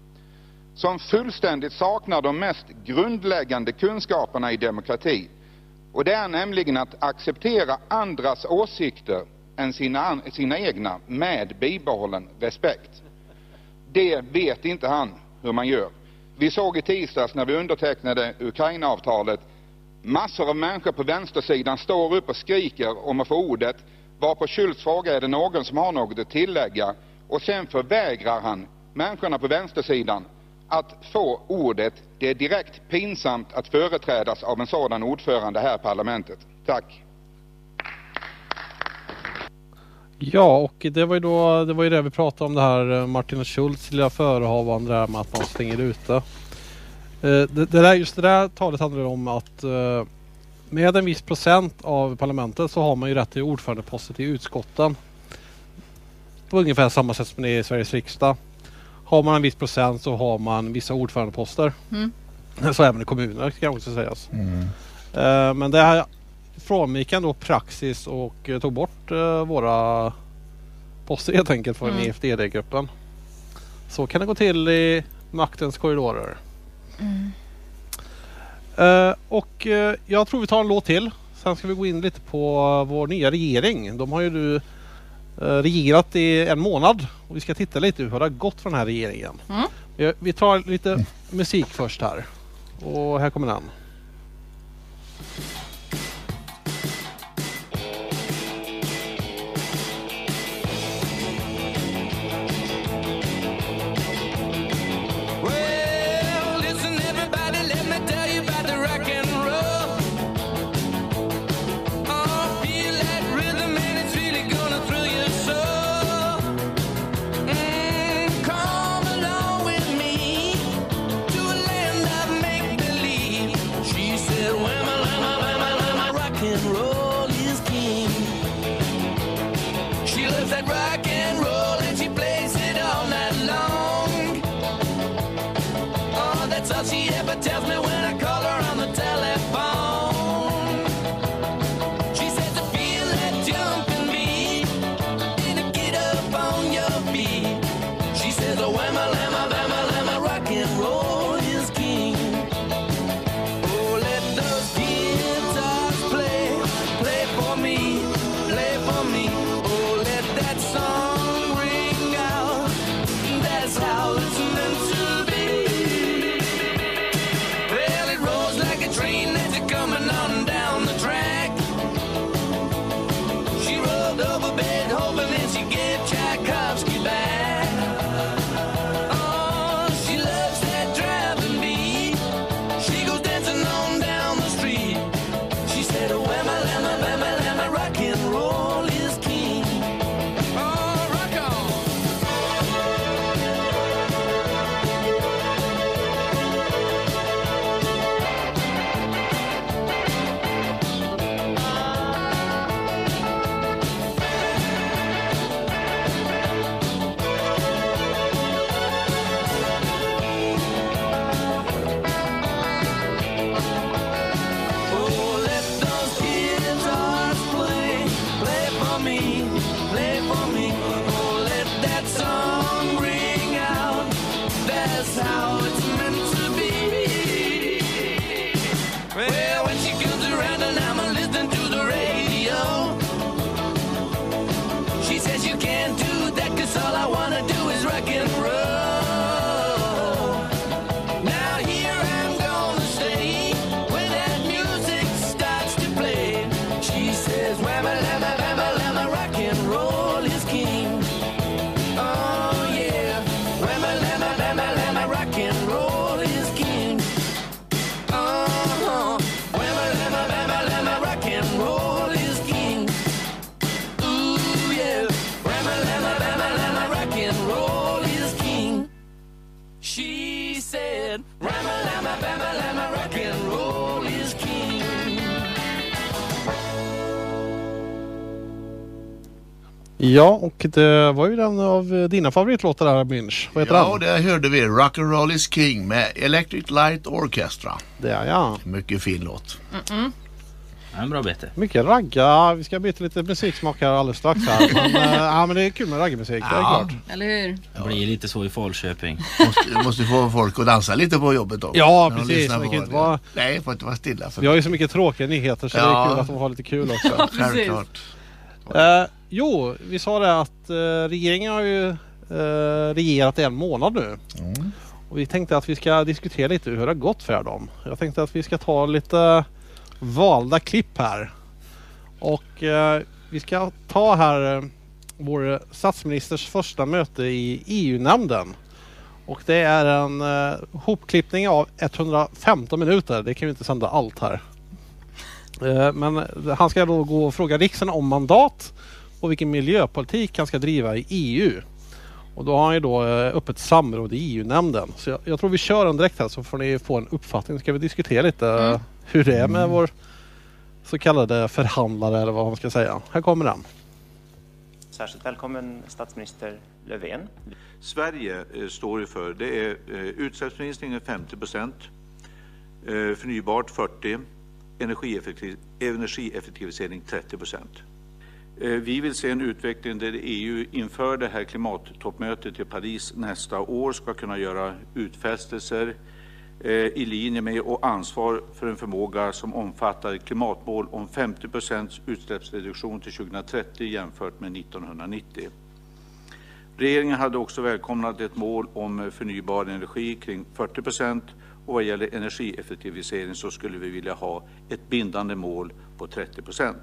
Speaker 11: som fullständigt saknar de mest grundläggande kunskaperna i demokrati. Och det är nämligen att acceptera andras åsikter än sina, sina egna med bibehållen respekt. Det vet inte han hur man gör. Vi såg i tisdags när vi undertecknade Ukrainaavtalet, massor av människor på vänstersidan står upp och skriker om att få ordet varpå Schultz frågar är det någon som har något att tillägga och sen förvägrar han människorna på vänstersidan att få ordet. Det är direkt pinsamt att företrädas av en sådan ordförande här i parlamentet. Tack.
Speaker 6: Ja, och det var ju då det var ju det vi pratade om det här eh, Martin Schultz lilla förehavande där med att man stänger ute. Eh, det, det där, just det där talet handlar om att eh, med en viss procent av parlamentet så har man ju rätt till ordförandeposter i utskotten. På ungefär samma sätt som det är i Sveriges riksdag. Har man en viss procent så har man vissa ordförandeposter.
Speaker 3: Mm.
Speaker 6: Så även i kommuner kan också sägas.
Speaker 12: Mm.
Speaker 6: Eh, Men det här frångick ändå praxis och eh, tog bort eh, våra poster helt enkelt från
Speaker 3: Mm.
Speaker 6: EFDD-gruppen. Så kan det gå till i maktens korridorer.
Speaker 3: Mm.
Speaker 6: Och jag tror vi tar en låt till. Sen ska vi gå in lite på vår nya regering. De har ju nu regerat i en månad och vi ska titta lite hur det har gått för den här regeringen.
Speaker 3: Mm.
Speaker 6: Vi, vi tar lite musik först här. Och här kommer den.
Speaker 2: Tells me
Speaker 6: Ja, och det var ju den av dina favoritlåtar där, Binge. Vad heter
Speaker 4: Ja,
Speaker 6: den?
Speaker 4: det hörde vi. Rock'n'Roll is King med Electric Light Orchestra.
Speaker 6: Det är ja.
Speaker 4: Mycket fin låt.
Speaker 3: Mm-mm.
Speaker 5: Ja, en bra bete.
Speaker 6: Mycket ragga. Vi ska byta lite musiksmak här alldeles strax här. Men, eh, ja, men det är kul med raggmusik, det är
Speaker 4: Ja.
Speaker 6: klart.
Speaker 3: Eller hur?
Speaker 5: Det blir lite så i Falköping.
Speaker 4: Måste, måste få folk att dansa lite på jobbet också.
Speaker 6: Ja, precis. Det kan inte vara-
Speaker 4: Nej, får inte vara stilla. För
Speaker 6: Vi har ju så mycket tråkiga nyheter så det
Speaker 4: Ja.
Speaker 6: är kul att de har lite kul också.
Speaker 3: Ja, precis.
Speaker 4: Självklart.
Speaker 6: Eh, jo, vi sa det att eh, regeringen har ju eh, regerat i en månad nu.
Speaker 4: Mm.
Speaker 6: Och vi tänkte att vi ska diskutera lite hur det har gått för dem. Jag tänkte att vi ska ta lite valda klipp här. Och eh, vi ska ta här eh, vår statsministers första möte i EU-nämnden. Och det är en eh, hopklippning av 115 minuter. Det kan vi inte sända allt här. Eh, Men han ska då gå och fråga riksdagen om mandat och vilken miljöpolitik han ska driva i EU. Och då har han ju då eh, öppet samråd i EU-nämnden. Så jag, jag tror vi kör den direkt här så får ni få en uppfattning. Ska vi diskutera lite eh, hur det är med vår så kallade förhandlare eller vad man ska säga. Här kommer den.
Speaker 12: Särskilt välkommen statsminister Löfven.
Speaker 13: Sverige eh, står ju för det är eh, utsläppsminskning 50 procent, eh, förnybart 40, energieffektiv, energieffektivisering 30 procent. Eh, vi vill se en utveckling där EU inför det här klimattoppmötet i Paris nästa år ska kunna göra utfästelser eh, i linje med och ansvar för en förmåga som omfattar ett klimatmål om 50 procents utsläppsreduktion till 2030 jämfört med 1990. Regeringen hade också välkomnat ett mål om förnybar energi kring 40 procent vad gäller energieffektivisering så skulle vi vilja ha ett bindande mål på 30 procent.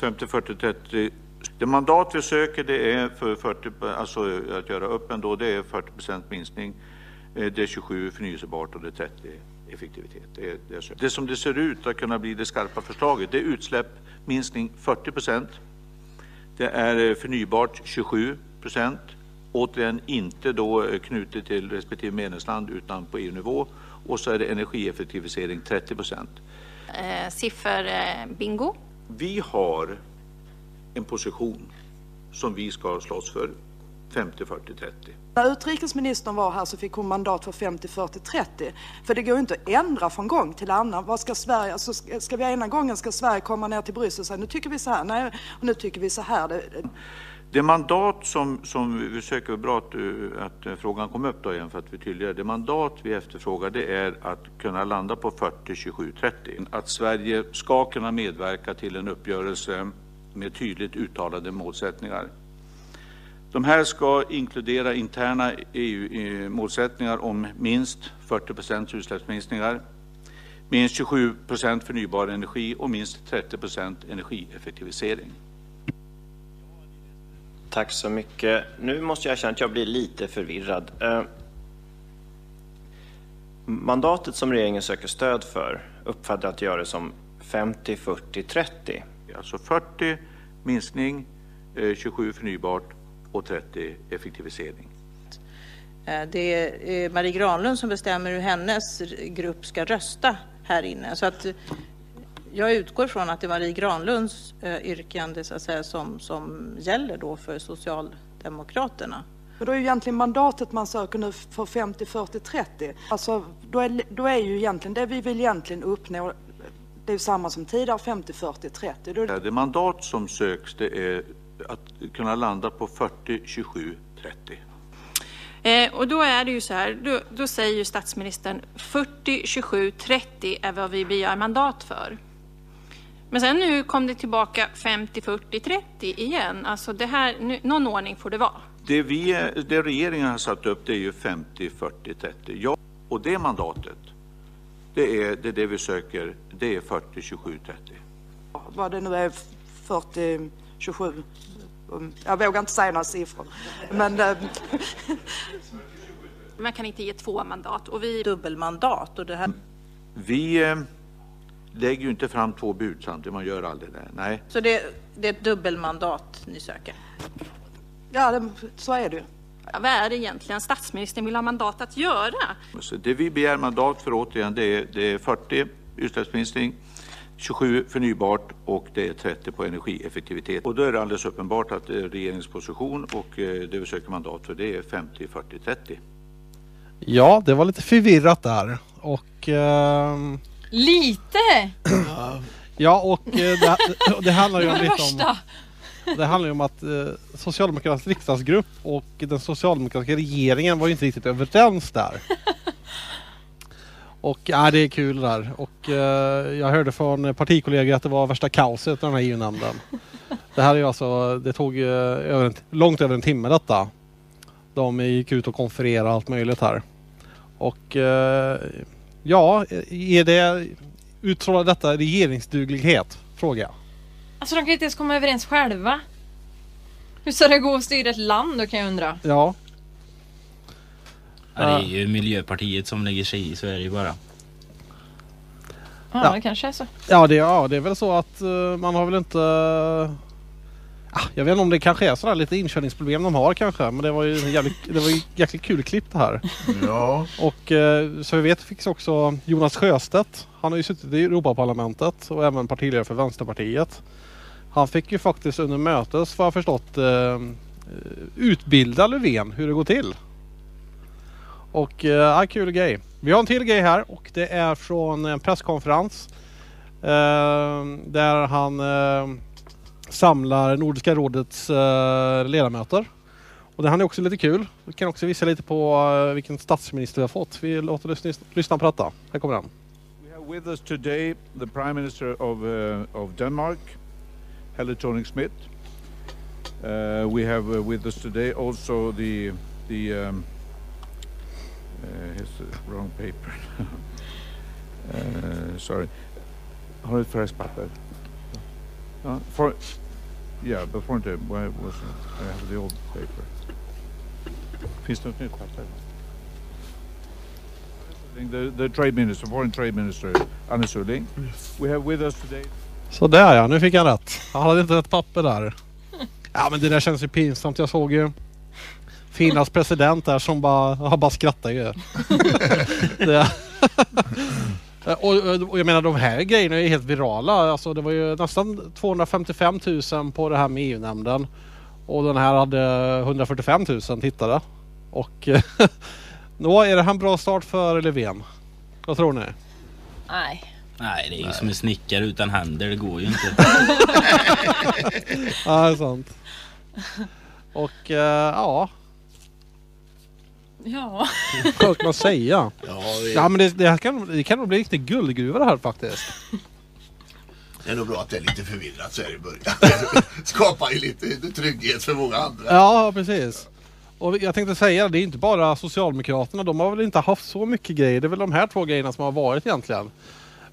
Speaker 13: 50, 40, 30. Det mandat vi söker det är för 40, alltså att göra upp ändå, det är 40 procent minskning. Eh, det är 27 förnyelsebart och det är 30 effektivitet. Det, är, det, är det som det ser ut att kunna bli det skarpa förslaget, det är utsläpp minskning 40 procent. Det är eh, förnybart 27 procent. Återigen inte då eh, knutet till respektive medlemsland utan på EU-nivå. Och så är det energieffektivisering 30 procent.
Speaker 14: Eh, Sifferbingo.
Speaker 13: Vi har en position som vi ska slåss för 50, 40, 30.
Speaker 15: När utrikesministern var här så fick hon mandat för 50, 40, 30. För det går ju inte att ändra från gång till annan. Vad ska Sverige, alltså ska, ska vi ena gången ska Sverige komma ner till Bryssel och säga nu tycker vi så här, nej, och nu tycker vi så här. Det,
Speaker 13: det mandat som, som vi söker, bra att, att eh, frågan kom upp då igen för att vi tydliggör. Det mandat vi efterfrågar det är att kunna landa på 40, 27, 30. Att Sverige ska kunna medverka till en uppgörelse med tydligt uttalade målsättningar. De här ska inkludera interna EU-målsättningar eh, om minst 40 procents utsläppsminskningar, minst 27 procent förnybar energi och minst 30 procent energieffektivisering.
Speaker 12: Tack så mycket. Nu måste jag erkänna att jag blir lite förvirrad. Eh, Mandatet som regeringen söker stöd för uppfattar att göra det som 50, 40, 30.
Speaker 13: Alltså 40 minskning, eh, 27 förnybart och 30 effektivisering.
Speaker 16: Eh, Det är eh, Marie Granlund som bestämmer hur hennes grupp ska rösta här inne. Så att eh, jag utgår från att det är Marie Granlunds eh, yrkande så att säga, som, som gäller då för Socialdemokraterna.
Speaker 15: Då är ju egentligen mandatet man söker nu för 50, 40, 30. Alltså då är, då är ju egentligen det vi vill egentligen uppnå, det är samma som tidigare, 50, 40, 30. Då,
Speaker 13: Det mandat som söks det är att kunna landa på 40, 27, 30.
Speaker 14: Eh, och då är det ju så här, då, då säger ju statsministern 40, 27, 30 är vad vi begär mandat för. Men sen nu kom det tillbaka 50, 40, 30 igen. Alltså det här, nu, någon ordning får det vara.
Speaker 13: Det, vi, det regeringen har satt upp det är ju 50, 40, 30. Ja, och det mandatet, det är det, är det vi söker, det är 40, 27, 30.
Speaker 15: vad det nu är, 40, 27. um, Jag vågar inte säga några siffror. Men eh,
Speaker 14: Man kan inte ge två mandat. Och vi...
Speaker 16: Dubbelmandat och det här.
Speaker 13: Vi eh, lägger ju inte fram två bud samtidigt, man gör aldrig det. Nej.
Speaker 16: Så det, det är ett dubbelmandat ni söker?
Speaker 15: ja, det, så är det.
Speaker 14: Ja, vad är det egentligen statsministern vill ha mandat att göra?
Speaker 13: Så det vi begär mandat för återigen, det är, det är 40 utsläppsminskning, 27 förnybart och det är 30 på energieffektivitet. Och då är det alldeles uppenbart att eh, regeringens position och eh, det vi söker mandat för det är 50, 40, 30.
Speaker 6: Ja, det var lite förvirrat där. Och... ehm,
Speaker 3: Lite!
Speaker 6: ja, och eh, det, det handlar ju om lite om... Det handlar ju om att eh, Socialdemokraternas riksdagsgrupp och den socialdemokratiska regeringen var ju inte riktigt överens där. Och ja, det är kul där. Och eh, jag hörde från partikollegor att det var värsta kaoset i den här EU-nämnden. Det här är ju alltså, det tog eh, över en, långt över en timme detta. De gick ut och konfererade allt möjligt här. Och eh, ja, är det, utstrålar detta regeringsduglighet? Fråga jag.
Speaker 3: Alltså de kan ju inte ens komma överens själva. Hur ska det gå att styra ett land då kan jag undra?
Speaker 6: Ja.
Speaker 5: Ja, det är ju Miljöpartiet som lägger sig i, så är det ju bara.
Speaker 3: Ja,
Speaker 6: Ja.
Speaker 3: det kanske är så.
Speaker 6: Ja det, ja, det är väl så att eh, man har väl inte... Ah, jag vet inte om det kanske är sådär lite inkörningsproblem de har kanske. Men det var ju en jävligt, det var ju jäkligt kul klipp det här.
Speaker 4: Ja.
Speaker 6: Och eh, så vi vet fick också Jonas Sjöstedt. Han har ju suttit i Europaparlamentet och även partiledare för Vänsterpartiet. Han fick ju faktiskt under mötet, vad jag förstått, eh, utbilda Löfven hur det går till. Och eh, ja, kul grej. Vi har en till grej här och det är från en presskonferens. Eh, där han eh, samlar Nordiska rådets eh, ledamöter. Och det här är också lite kul. Vi kan också visa lite på eh, vilken statsminister vi har fått. Vi låter lyssna, lyssna på detta. Här kommer den.
Speaker 17: We have with us today the Prime Minister of, uh, of Denmark, Helle Thorning-Schmidt. Uh, we have uh, with us today also the the um, uh, here's the wrong paper. uh, sorry. Har du ett fräscht papper? For, yeah, inte. Why was it? I have the old paper. Finns det något nytt papper? The, the trade minister, foreign trade minister, Anne Sulling. We have with us today
Speaker 6: Så där ja, nu fick han rätt. Han hade inte ett papper där. Ja men det där känns ju pinsamt. Jag såg ju Finlands president där som bara, han bara skrattar ju. det. och, och jag menar de här grejerna är helt virala. Alltså det var ju nästan 255 000 på det här med EU-nämnden. Och den här hade 145 000 tittare. Och nå, är det här en bra start för Löfven? Vad tror ni?
Speaker 3: Nej.
Speaker 5: Nej, det är ju som en snickare utan händer. Det går ju inte.
Speaker 6: Ja, det är sant. Och eh, ja,
Speaker 3: Ja.
Speaker 6: vad ska man säga?
Speaker 4: Ja, det-
Speaker 6: Ja men det, det, här kan, det kan nog bli riktigt guldgruva det här faktiskt.
Speaker 4: Det är nog bra att det är lite förvirrat så här i början. Skapar ju lite trygghet för många andra.
Speaker 6: Ja precis. Och jag tänkte säga det är inte bara Socialdemokraterna. De har väl inte haft så mycket grejer. Det är väl de här två grejerna som har varit egentligen.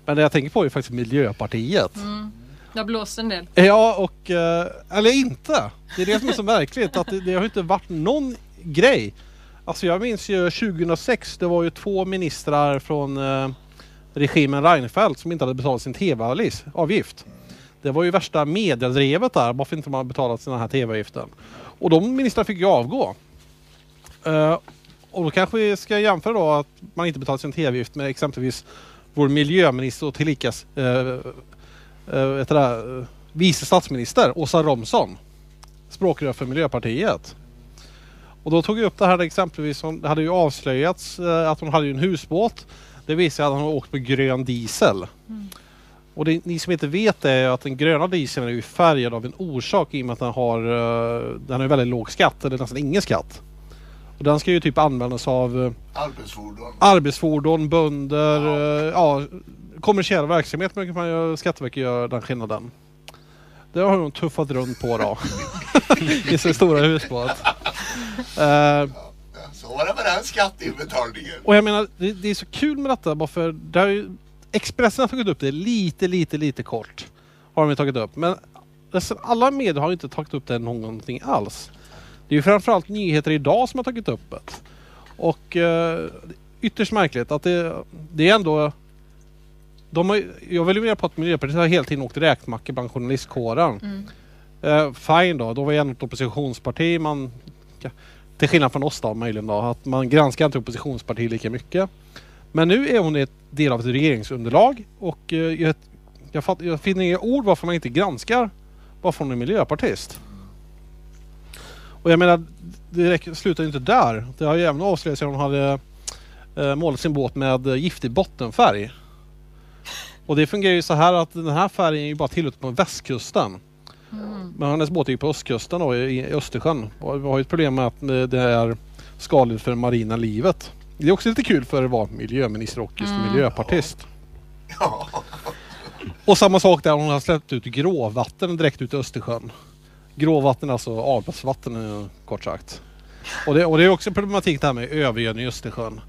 Speaker 6: Men det jag tänker på är faktiskt Miljöpartiet.
Speaker 3: Mm. Det har blåst en del.
Speaker 6: Ja och, eh, eller inte. Det är det som är så märkligt att det, det har inte varit någon grej. Alltså jag minns ju 2006, det var ju två ministrar från eh, regimen Reinfeldt som inte hade betalat sin tv-avgift. Det var ju värsta mediedrevet där, varför inte man har betalat sin här tv-avgiften. Och de ministrarna fick ju avgå. Eh, och då kanske vi ska jämföra då att man inte betalat sin tv-avgift med exempelvis vår miljöminister och tillika eh, eh, eh vice statsminister Åsa Romson. Språkrör för Miljöpartiet. Och då tog jag upp det här exempelvis som det hade ju avslöjats eh, att hon hade ju en husbåt. Det visade att hon hade åkt med grön diesel. Och det, ni som inte vet det är att den gröna dieseln är ju färgad av en orsak i och med att den har, eh, den har väldigt låg skatt eller nästan ingen skatt. Och den ska ju typ användas av eh,
Speaker 4: Arbetsfordon.
Speaker 6: arbetsfordon, bönder, ja. ja, kommersiell verksamhet brukar man ju, Skatteverket gör den skillnaden. Det har de tuffat runt på då. I sin stora husbåt. Eh,
Speaker 4: Så var det med den skatteinbetalningen.
Speaker 6: och jag menar, det, det är så kul med detta bara för det har ju, Expressen har tagit upp det lite, lite, lite kort. Har de ju tagit upp. Men nästan alla medier har ju inte tagit upp det någonting alls. Det är ju framförallt nyheter idag som har tagit upp det. Och eh, ytterst märkligt att det, det är ändå... De har, jag vill ju mena på att Miljöpartiet har hela tiden åkt räkmacka bland journalistkåren.
Speaker 3: Mm.
Speaker 6: Eh, fine då, då var jag ändå ett oppositionsparti. Man, ja, till skillnad från oss då möjligen då, att man granskar inte oppositionspartier lika mycket. Men nu är hon ett del av ett regeringsunderlag och eh, jag, jag, fatt, jag finner inga ord varför man inte granskar varför hon är miljöpartist. Och jag menar, det räcker, slutar ju inte där. Det har ju även avslöjats att hon hade eh, målat sin båt med eh, giftig bottenfärg. Och det fungerar ju så här att den här färgen är ju bara tillåten på västkusten. Men hennes båt är ju på östkusten då, i, Östersjön. Och vi har ju ett problem med att eh, det är skadligt för det marina livet. Det är också lite kul för att vara miljöminister och just
Speaker 4: Mm.
Speaker 6: miljöpartist. Och samma sak där hon har släppt ut gråvatten direkt ut i Östersjön. Gråvatten är alltså avloppsvatten eh, kort sagt. Och det, och det är också problematik det här med övergödning i Östersjön.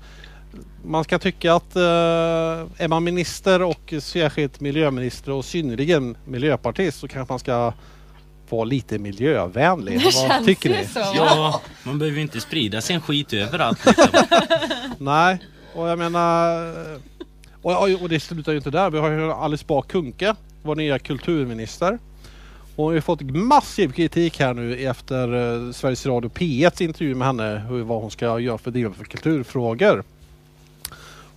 Speaker 6: Man ska tycka att eh, är man minister och särskilt miljöminister och synnerligen miljöpartist så kanske man ska vara lite miljövänlig.
Speaker 3: Det
Speaker 6: Vad
Speaker 3: känns
Speaker 6: tycker ni?
Speaker 3: så.
Speaker 5: Ja, man behöver ju inte sprida sin skit överallt. Liksom.
Speaker 6: Nej, och jag menar... Och, och det slutar ju inte där. Vi har ju Alice Bah Kuhnke, vår nya kulturminister. Hon har ju fått massiv kritik här nu efter eh, Sveriges Radio P1 intervju med henne. Hur, vad hon ska göra för driva för kulturfrågor.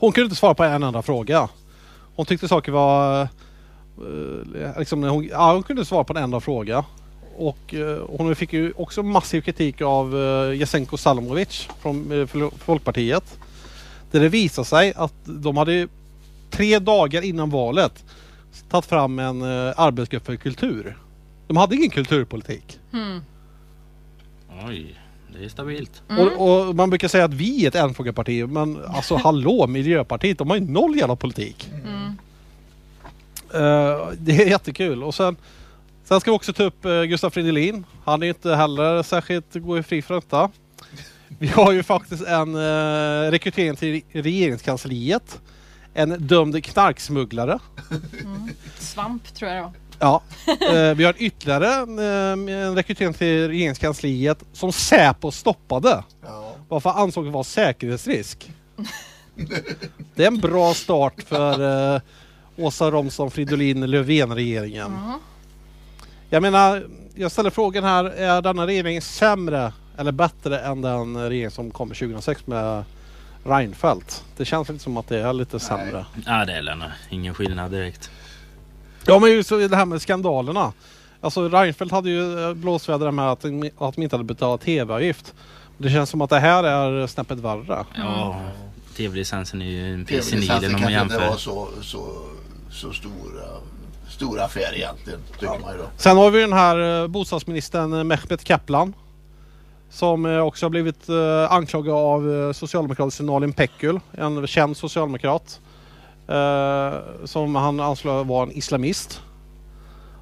Speaker 6: Hon kunde inte svara på en enda fråga. Hon tyckte saker var... eh, liksom, hon, ja, hon kunde inte svara på en enda fråga. Och eh, hon fick ju också massiv kritik av uh, Jasenko Salomovic från eh, Fol- Folkpartiet. Där det visade sig att de hade tre dagar innan valet tagit fram en uh, arbetsgrupp för kultur. De hade ingen kulturpolitik.
Speaker 3: Hmm.
Speaker 5: Oj, det är stabilt.
Speaker 6: Och, och man brukar säga att vi är ett enfrågeparti men alltså hallå Miljöpartiet de har ju noll jävla politik.
Speaker 3: Mm.
Speaker 6: Eh, det är jättekul och sen Sen ska vi också ta upp uh, Gustaf Fridolin. Han är inte heller särskilt går fri för detta. Vi har ju faktiskt en uh, rekrytering till regeringskansliet. En dömd knarksmugglare.
Speaker 3: Svamp tror jag det var.
Speaker 6: Ja. Eh, vi har ytterligare eh, en rekrytering till regeringskansliet som Säpo stoppade. Varför han ansåg vara säkerhetsrisk. Det är en bra start för eh, Åsa Romson Fridolin Löfven-regeringen. Jag menar, jag ställer frågan här, är denna regering sämre eller bättre än den regering som kom 2006 med Reinfeldt? Det känns lite som att det är lite sämre.
Speaker 5: Ja, det är. Ingen skillnad direkt.
Speaker 6: Ja men just det här med skandalerna. Alltså Reinfeldt hade ju eh, blåsväder med att, att de inte hade betalat tv-avgift. Det känns som att det här är snäppet värre.
Speaker 5: Ja, tv-licensen är ju en piss i nilen om man
Speaker 4: kanske inte var
Speaker 5: jämför.
Speaker 4: så, så, så stor, eh, stor affär egentligen, tycker man ju då.
Speaker 6: Sen har vi den här eh, bostadsministern eh, Mehmet Kaplan. Som också har blivit anklagad av socialdemokraten Nalin Pekgul, en känd socialdemokrat. Eh, som han anslår var en islamist.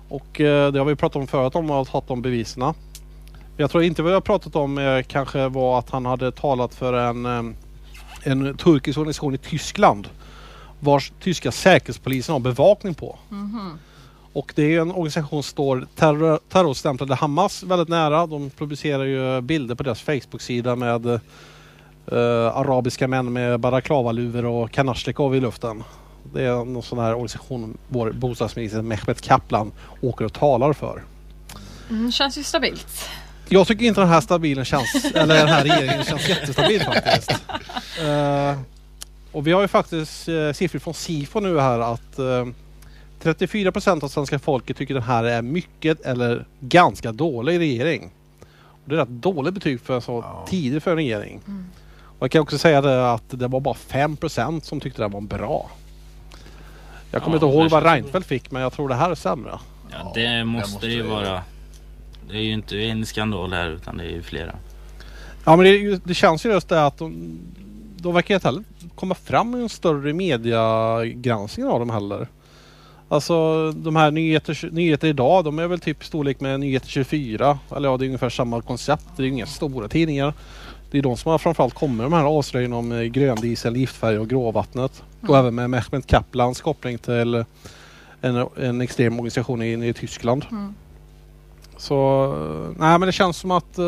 Speaker 6: Och eh, det har vi pratat om förut om att ha de bevisen. Jag tror inte vi har pratat om eh, kanske var att han hade talat för en, en turkisk organisation i Tyskland. Vars tyska säkerhetspolisen har bevakning på.
Speaker 3: Mhm.
Speaker 6: Och det är en organisation som står terror, terrorstämplade Hamas väldigt nära. De publicerar ju bilder på deras Facebook-sida med eh, arabiska män med balaklavaluvor och Kalashnikov i luften. Det är någon sån här organisation vår bostadsminister Mehmet Kaplan åker och talar för.
Speaker 3: Mm, känns ju stabilt.
Speaker 6: Jag tycker inte den här stabilen känns, eller den här regeringen känns jättestabil faktiskt. Eh, och vi har ju faktiskt uh, siffror från SIFO nu här att eh, 34 procent av svenska folket tycker den här är mycket eller ganska dålig regering. Och det är ett dåligt betyg för en så tidigt för en regering. Och jag kan också säga det att det var bara 5 procent som tyckte den var bra. Jag kommer
Speaker 5: Ja,
Speaker 6: inte ihåg
Speaker 5: det
Speaker 6: vad Reinfeldt fick men jag tror det här är sämre.
Speaker 5: Ja, det måste det ju vara. Det är ju inte en skandal här utan det är ju flera.
Speaker 6: Ja men det, ju- det känns ju just det att de, de verkar inte heller komma fram med en större mediagranskning av dem heller. Alltså de här nyheter, nyheter idag, de är väl typ storlek med Nyheter 24. Eller ja, det är ungefär samma koncept. Det är inga stora tidningar. Det är de som har framförallt kommit med de här avslöjandena om eh, gröndiesel, giftfärg och gråvattnet. Och även med Mehmet Kaplans koppling till en, en extrem organisation i, i Tyskland.
Speaker 3: Mm.
Speaker 6: Så eh, nej men det känns som att eh,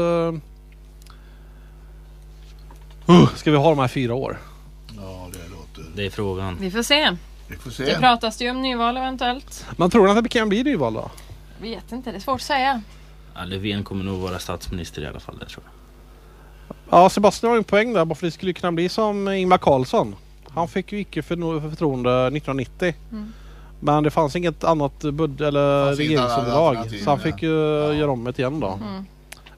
Speaker 6: uh, Ska vi ha de här fyra år?
Speaker 4: Ja, det låter...
Speaker 5: Det är frågan.
Speaker 3: Vi får se.
Speaker 4: Vi får
Speaker 3: Det pratas ju om nyval eventuellt.
Speaker 6: Man tror att det kan bli nyval då?
Speaker 3: Vet inte, det är svårt att säga.
Speaker 5: Ja, Löfven kommer nog vara statsminister i alla fall det tror jag.
Speaker 6: Ja Sebastian har en poäng där bara för det skulle kunna bli som Ingvar Carlsson. Han fick ju icke för förtroende 1990.
Speaker 3: Mm.
Speaker 6: Men det fanns inget annat bud eller regeringsunderlag. Så han
Speaker 4: nej.
Speaker 6: fick ju göra om det igen då.
Speaker 3: Mm.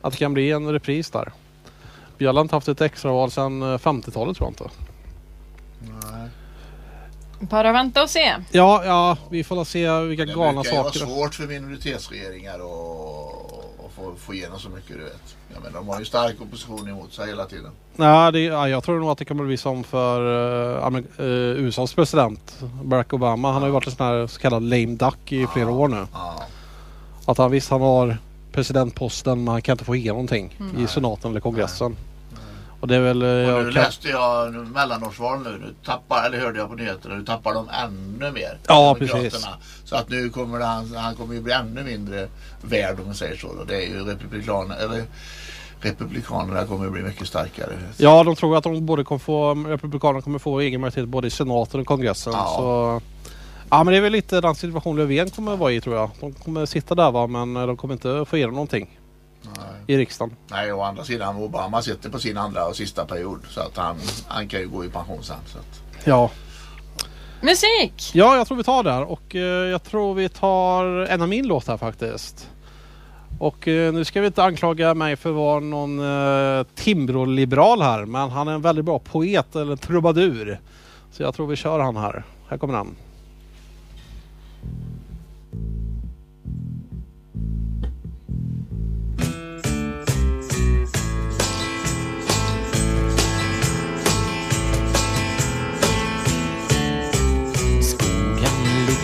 Speaker 6: Att det kan bli en repris där. Vi har inte haft ett extraval sedan eh, 50-talet tror jag inte.
Speaker 3: Bara vänta och se.
Speaker 6: Ja, ja, vi får se vilka
Speaker 4: Det
Speaker 6: galna
Speaker 4: brukar ju vara
Speaker 6: saker.
Speaker 4: svårt för minoritetsregeringar att få, få igenom så mycket du vet. Jag menar, de har ju stark opposition emot sig hela tiden.
Speaker 6: Nej, det, ja, jag tror nog att det kommer bli som för eh, Amer- eh, USAs president Barack Obama. Han har ju varit en sån här så kallad lame duck i flera år nu. Att han visst han har presidentposten men han kan inte få igenom någonting
Speaker 4: Mm.
Speaker 6: i senaten eller kongressen. Och det är väl... eh,
Speaker 4: Och
Speaker 6: jag
Speaker 4: nu
Speaker 6: kan-
Speaker 4: läste jag mellanårsval nu. Nu tappar, eller hörde jag på nyheterna. Nu tappar de ännu mer.
Speaker 6: Ja, precis.
Speaker 4: Så att nu kommer det, han, han kommer ju bli ännu mindre värd om man säger så. Då. Det är ju republikaner, eller republikanerna kommer ju bli mycket starkare.
Speaker 6: Ja, de tror att de både kommer få, Republikanerna kommer få egen majoritet både i senaten och kongressen.
Speaker 4: Ja.
Speaker 6: Så, ja, men det är väl lite den situation Löfven kommer vara i tror jag. De kommer sitta där va, men eh, de kommer inte få igenom någonting i riksdagen.
Speaker 4: Nej, å andra sidan Obama sitter på sin andra och sista period. Så att han, han kan ju gå i pension sen. Så att.
Speaker 6: Ja.
Speaker 3: Musik!
Speaker 6: Ja, jag tror vi tar där och eh, jag tror vi tar en av min låt här faktiskt. Och eh, nu ska vi inte anklaga mig för att vara någon eh, Timbro-liberal här, men han är en väldigt bra poet eller trubadur. Så jag tror vi kör han här. Här kommer han.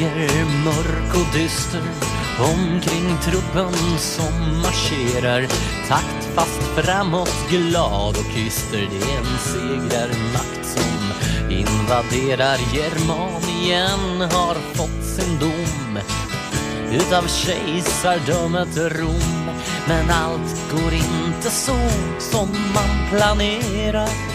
Speaker 18: Ligger mörk och dyster omkring truppen som marscherar taktfast framåt, glad och kyster. Det är en segrarmakt som invaderar Germanien har fått sin dom utav kejsardömet Rom. Men allt går inte så som man planerat.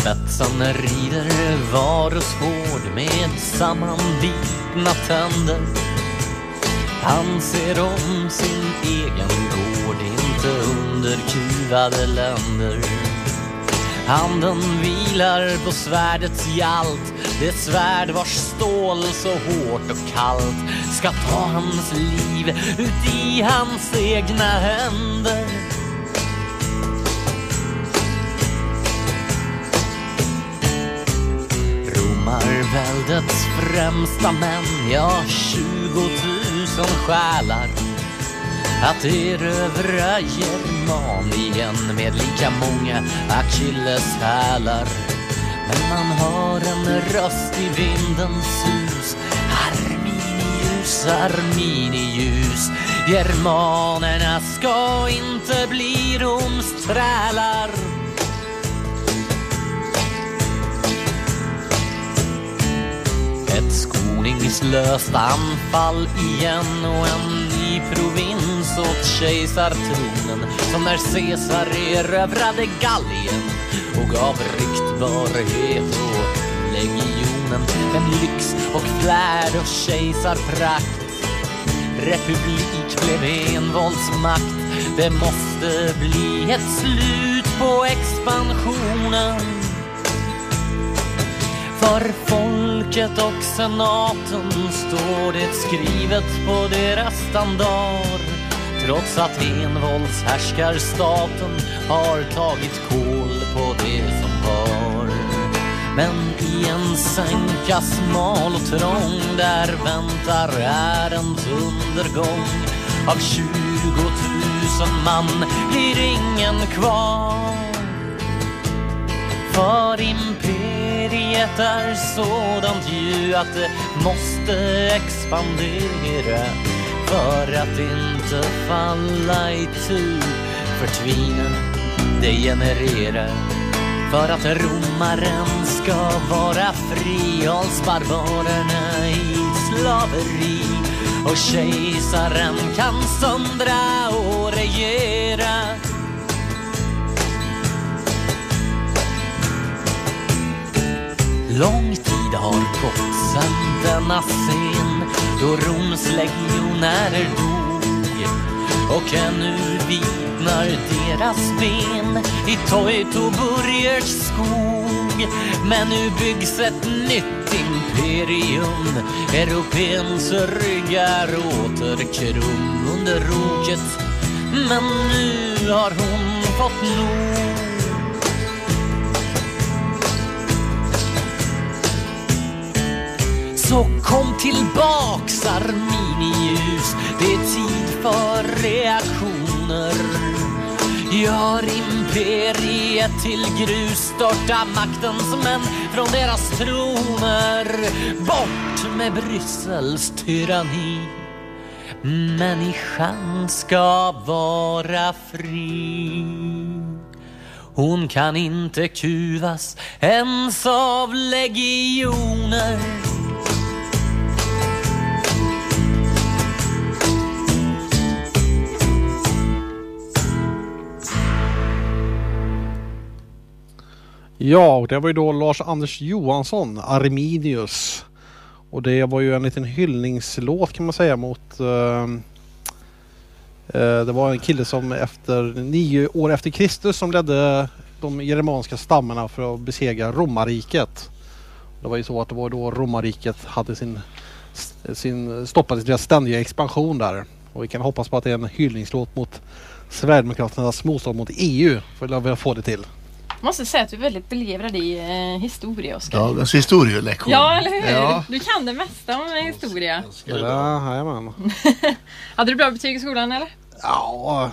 Speaker 18: Spetsen rider Varus hård med sammanbitna tänder. Han ser om sin egen gård, inte underkuvade länder. Handen vilar på svärdets hjalt, det svärd vars stål så hårt och kallt ska ta hans liv ut i hans egna händer. Väldets främsta män, ja, 20 000 själar att erövra Germanien med lika många akilleshälar. Men man hör en röst i vindens sus. Arminius, Arminius. Germanerna ska inte bli Roms trälar. Meningslöst anfall igen och en ny provins åt kejsartronen som när Caesar erövrade Gallien och gav ryktbarhet åt legionen. Men lyx och flärd och kejsarprakt. Republik blev envåldsmakt. Det måste bli ett slut på expansionen. För folket och senaten står det skrivet på deras standard. Trots att envåldshärskarstaten har tagit kål på det som var. Men i en sänka smal och trång där väntar ärens undergång. Av 20 000 man blir ingen kvar för imperiet är sådant ju att det måste expandera för att inte falla i tur förtvina det genererar för att romaren ska vara fri hålls barbarerna i slaveri. Och kejsaren kan söndra och regera. Lång tid har gått sedan denna scen då Roms legionärer dog och ännu vitnar deras ben i Teutoburgers skog. Men nu byggs ett nytt imperium, Europeens ryggar åter krum under roket. Men nu har hon fått nog. Så kom tillbaks Arminius, det är tid för reaktioner. Gör imperiet till grus, störta maktens män från deras troner. Bort med Bryssels tyranni. Människan ska vara fri. Hon kan inte kuvas ens av legioner.
Speaker 6: Ja, och det var ju då Lars-Anders Johansson, Arminius. Och det var ju en liten hyllningslåt kan man säga mot uh, Det var en kille som efter nio år efter Kristus som ledde de germanska stammarna för att besegra romarriket. Det var ju så att det var då romarriket hade sin, sin stoppade deras ständiga expansion där. Och vi kan hoppas på att det är en hyllningslåt mot Sverigedemokraternas motstånd mot EU. För att få det till.
Speaker 3: Jag måste säga att du är väldigt belevrad i eh, historia, Oskar.
Speaker 4: Dagens historielektion.
Speaker 3: Ja, eller hur?
Speaker 4: Ja.
Speaker 3: Du kan det mesta om historia.
Speaker 6: Ja, jajamän.
Speaker 3: Hade du bra betyg i skolan eller?
Speaker 6: Ja,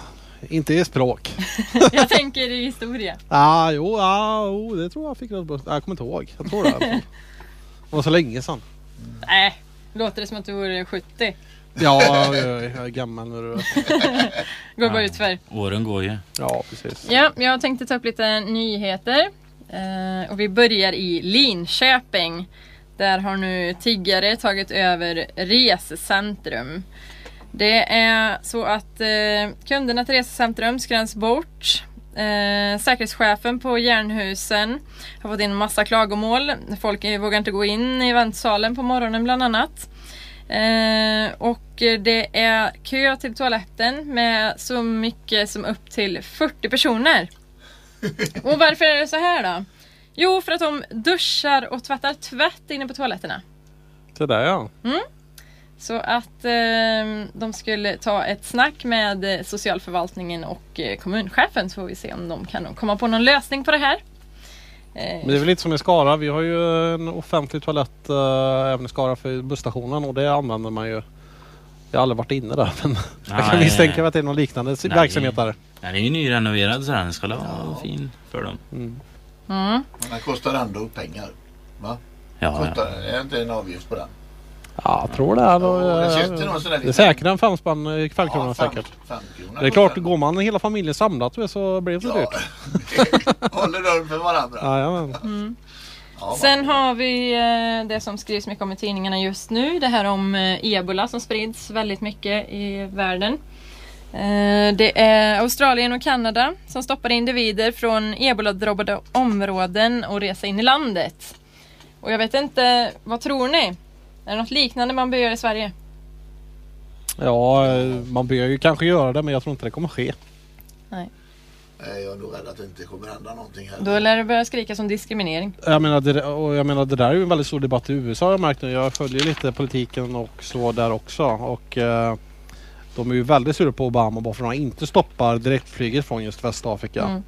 Speaker 6: inte i språk.
Speaker 3: Jag tänker i historia.
Speaker 6: Ah, jo, ah, oh, det tror jag fick rätt bra. Jag kommer inte ihåg. Jag tror det. Det var så länge sedan.
Speaker 3: Nej, låter det som att du vore 70?
Speaker 6: Ja, jag är, gammal nu.
Speaker 3: Går bara ut för.
Speaker 5: Åren går ju.
Speaker 6: Ja, precis.
Speaker 3: Ja, jag tänkte ta upp lite nyheter. Eh, och vi börjar i Linköping. Där har nu tiggare tagit över Resecentrum. Det är så att eh, kunderna till Resecentrum skräms bort. Eh, säkerhetschefen på Jernhusen har fått in en massa klagomål. Folk vågar inte gå in i väntsalen på morgonen bland annat. Eh, och det är kö till toaletten med så mycket som upp till 40 personer. Och varför är det så här då? Jo, för att de duschar och tvättar tvätt inne på toaletterna.
Speaker 6: Det där ja.
Speaker 3: Mm. Så att eh, de skulle ta ett snack med eh, socialförvaltningen och eh, kommunchefen så får vi se om de kan komma på någon lösning på det här. Eh,
Speaker 6: Men det är väl lite som i Skara. Vi har ju en offentlig toalett uh, även i Skara för busstationen och det använder man ju. Jag har aldrig varit inne där men jag kan misstänka mig att det är någon liknande
Speaker 5: Nej.
Speaker 6: verksamhet där.
Speaker 5: Den är ju nyrenoverad så den ska vara fin för dem.
Speaker 3: Mm.
Speaker 4: Men den kostar ändå pengar. Va?
Speaker 5: Ja,
Speaker 4: kostar, Är det inte en avgift på den?
Speaker 6: Ja, jag tror det. Är,
Speaker 4: Jo, det
Speaker 6: säkert en fem spänn, eh, fem säkert.
Speaker 4: fem
Speaker 6: det är klart, går man hela familjen samlat så blir det så dyrt.
Speaker 4: Håller dörren för varandra.
Speaker 3: Mm.
Speaker 4: Ja,
Speaker 3: Sen har vi eh, det som skrivs mycket om i tidningarna just nu. Det här om eh, ebola som sprids väldigt mycket i världen. Eh, det är Australien och Kanada som stoppar individer från ebola-drabbade områden och resa in i landet. Och jag vet inte, vad tror ni? Är det något liknande man bör göra i Sverige?
Speaker 6: Ja, eh, man bör ju kanske göra det men jag tror inte det kommer ske.
Speaker 3: Nej.
Speaker 4: Nej, Jag är nog rädd att det inte kommer hända någonting här.
Speaker 3: Då lär det börja skrika som diskriminering.
Speaker 6: Jag menar, det, och jag menar det där är ju en väldigt stor debatt i USA har jag märkt nu. Jag följer lite politiken och så där också. Och eh, de är ju väldigt sura på Obama bara för att han inte stoppar direktflyget från just Västafrika.
Speaker 3: Mm.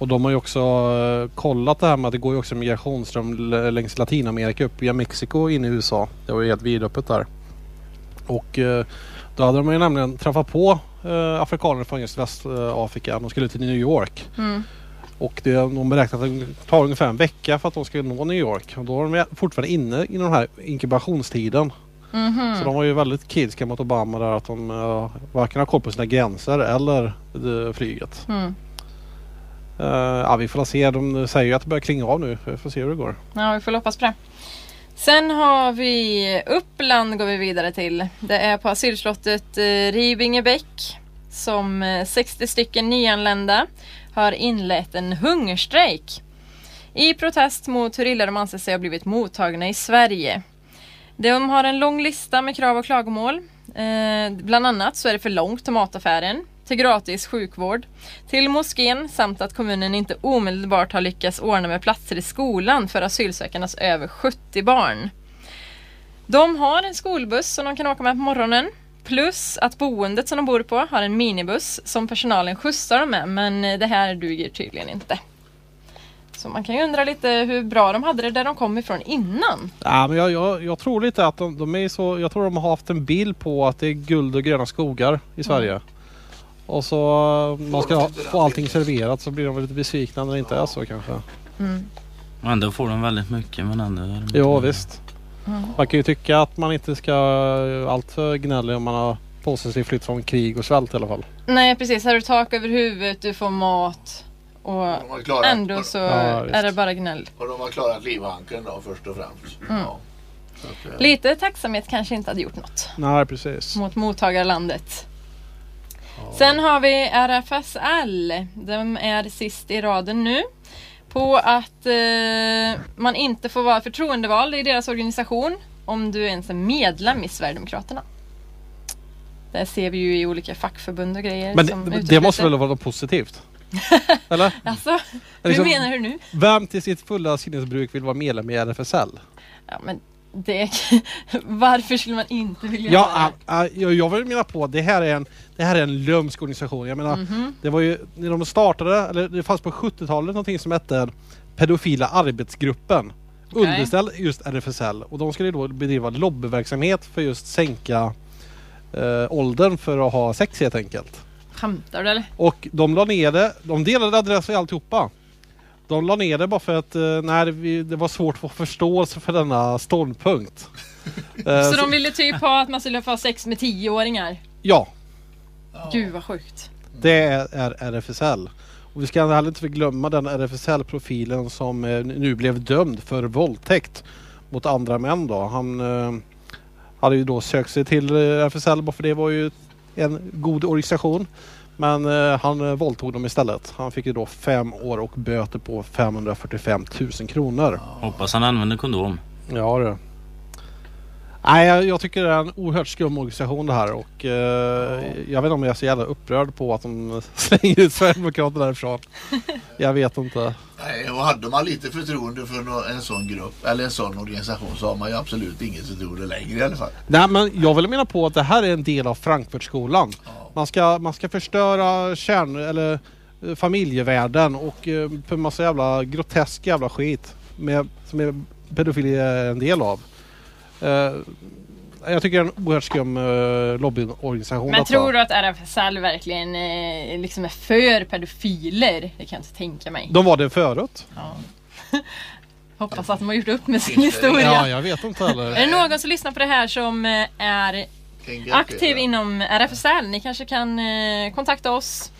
Speaker 6: Och de har ju också eh, kollat det här med att det går ju också migrationsström längs Latinamerika upp via Mexiko in i USA. Det var ju helt vidöppet där. Och eh, då hade de ju nämligen träffat på eh, afrikaner från just Västafrika. De skulle till New York.
Speaker 3: Mm.
Speaker 6: Och det, de beräknar att det tar ungefär en vecka för att de ska nå New York. Och då är de fortfarande inne i den här inkubationstiden.
Speaker 3: Mhm.
Speaker 6: Så de var ju väldigt kritiska mot Obama där att de uh, varken har koll på sina gränser eller eh, flyget.
Speaker 3: Mm.
Speaker 6: Uh, ja, vi får se. De säger ju att det börjar klinga av nu. Vi får se hur det går.
Speaker 3: Ja, vi får hoppas på det. Sen har vi Uppland går vi vidare till. Det är på asylslottet eh, Ribingebäck som eh, 60 stycken nyanlända har inlett en hungerstrejk i protest mot hur illa de anser sig ha blivit mottagna i Sverige. De har en lång lista med krav och klagomål. Eh, bland annat så är det för långt till mataffären, till gratis sjukvård, till moskén samt att kommunen inte omedelbart har lyckats ordna med platser i skolan för asylsökandes över 70 barn. De har en skolbuss som de kan åka med på morgonen. Plus att boendet som de bor på har en minibuss som personalen skjutsar dem med men det här duger tydligen inte. Så man kan ju undra lite hur bra de hade det där de kom ifrån innan.
Speaker 6: Ja, men jag, jag, jag tror lite att de, de är så, jag tror de har haft en bild på att det är guld och gröna skogar i Sverige. Och så eh, man ska få allting serverat så blir de väl lite besvikna när det inte är så kanske.
Speaker 3: Mm.
Speaker 5: Och ändå får de väldigt mycket men ändå är nöjda.
Speaker 6: visst.
Speaker 3: Mm.
Speaker 6: Man kan ju tycka att man inte ska vara allt för gnällig om man har på sig sin flytt från krig och svält i alla fall.
Speaker 3: Nej precis, har du tak över huvudet, du får mat och
Speaker 4: klarat-
Speaker 3: ändå så
Speaker 6: Ja,
Speaker 3: är det bara gnäll.
Speaker 4: Och de har klarat livhanken då först och främst.
Speaker 3: Mm.
Speaker 4: Ja. Att, eh,
Speaker 3: Lite tacksamhet kanske inte hade gjort något
Speaker 6: Nej precis.
Speaker 3: mot mottagarlandet. Sen har vi RFSL. De är sist i raden nu. På att eh, man inte får vara förtroendevald i deras organisation om du ens är medlem i Sverigedemokraterna. Det ser vi ju i olika fackförbund och grejer.
Speaker 6: Men det, det måste väl vara något positivt? Eller?
Speaker 3: Alltså, hur
Speaker 6: Liksom-
Speaker 3: menar du nu?
Speaker 6: Vem till sitt fulla sinnesbruk vill vara medlem i RFSL?
Speaker 3: Ja, men det, varför skulle man inte vilja
Speaker 6: Ja,
Speaker 3: vara
Speaker 6: ah, ah, jag, jag vill mena på att det här är en, det här är en lömsk organisation. Jag menar,
Speaker 3: Mhm.
Speaker 6: det var ju när de startade, eller det fanns på 70-talet någonting som hette Pedofila arbetsgruppen.
Speaker 3: Okej.
Speaker 6: Underställd just RFSL och de skulle då bedriva lobbyverksamhet för just sänka eh, åldern för att ha sex helt enkelt.
Speaker 3: Skämtar du eller?
Speaker 6: Och de la ner det, de delade adress och alltihopa. De la ner det bara för att eh, nej, det var svårt att få förståelse för denna ståndpunkt. Eh,
Speaker 3: Så de ville typ ha att man skulle få sex med tioåringar?
Speaker 6: Ja,
Speaker 3: Gud vad sjukt.
Speaker 6: det är, RFSL. Och vi ska heller inte förglömma den RFSL-profilen som eh, nu blev dömd för våldtäkt mot andra män. Då. Han eh, hade ju då sökt sig till RFSL bara för det var ju en god organisation. Men eh, han eh, våldtog dem istället. Han fick ju då fem år och böter på 545 000 kronor.
Speaker 5: Hoppas han använder kondom.
Speaker 6: Ja du. Nej, jag, tycker det är en oerhört skum organisation det här och eh, jag vet inte om jag är så jävla upprörd på att de slänger ut Sverigedemokraterna därifrån. Jag vet inte.
Speaker 4: Nej, och hade man lite förtroende för en sån grupp eller en sån organisation så har man ju absolut inget förtroende längre i alla fall.
Speaker 6: Nej men jag vill mena på att det här är en del av Frankfurtskolan. Man ska, man ska förstöra kärn eller eh, familjevärlden och eh, för massa jävla grotesk jävla skit med, som är pedofili är en del av. Eh, jag tycker det är en oerhört skum eh, lobbyorganisation.
Speaker 3: Men tror du att RFSL verkligen eh, liksom är för pedofiler? Det kan jag inte tänka mig.
Speaker 6: De var det förut.
Speaker 3: Ja. Hoppas att de har gjort upp med sin historia.
Speaker 6: Ja, jag vet inte heller.
Speaker 3: Är det någon som lyssnar på det här som är aktiv inom RFSL? Ni kanske kan eh, kontakta oss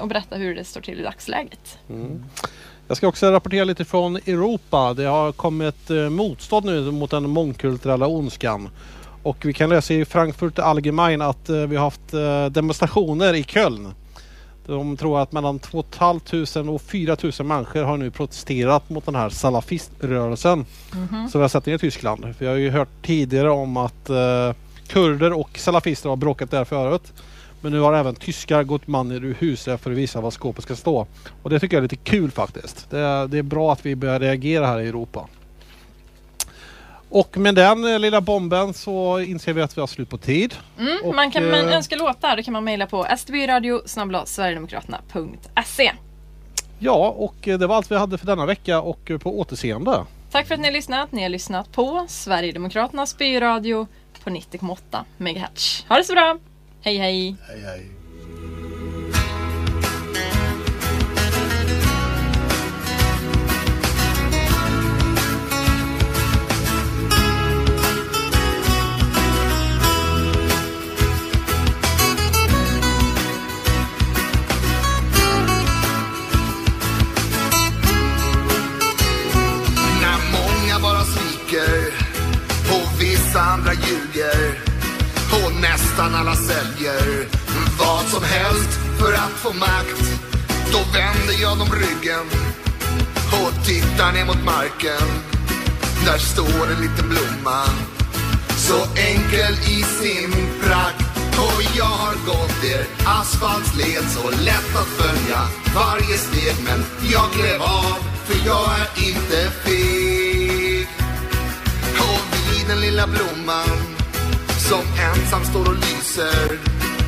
Speaker 3: och berätta hur det står till i dagsläget.
Speaker 6: Mm. Jag ska också rapportera lite från Europa. Det har kommit eh, motstånd nu mot den mångkulturella ondskan. Och vi kan läsa i Frankfurt Allgemein att eh, vi har haft eh, demonstrationer i Köln. De tror att mellan 2 500 och 4 000 människor har nu protesterat mot den här salafiströrelsen.
Speaker 3: Mhm.
Speaker 6: Som vi har sett i Tyskland. Vi har ju hört tidigare om att kurder och salafister har bråkat där förut. Men nu har även tyskar gått man ur huset för att visa var skåpet ska stå. Och det tycker jag är lite kul faktiskt. Det är, det är bra att vi börjar reagera här i Europa. Och med den eh, lilla bomben så inser vi att vi har slut på tid.
Speaker 3: Mm,
Speaker 6: Och,
Speaker 3: man kan man
Speaker 6: eh,
Speaker 3: önska låtar, kan man mejla på sdbradio sverigedemokraterna.se
Speaker 6: Ja, och eh, det var allt vi hade för denna vecka och på återseende.
Speaker 3: Tack för att ni har lyssnat. Ni har lyssnat på Sverigedemokraternas byradio på 90,8 MHz. Ha det så bra! Hej hej!
Speaker 4: Hej hej!
Speaker 2: Andra ljuger nästan alla säljer vad som helst för att få makt. Då vänder jag dem ryggen och tittar ner mot marken. Där står en liten blomma Så enkel i sin prakt och jag har gått er asfaltsled så lätt att följa varje steg men jag klev av för jag är inte feg. Och vid den lilla blomman som ensam står och lyser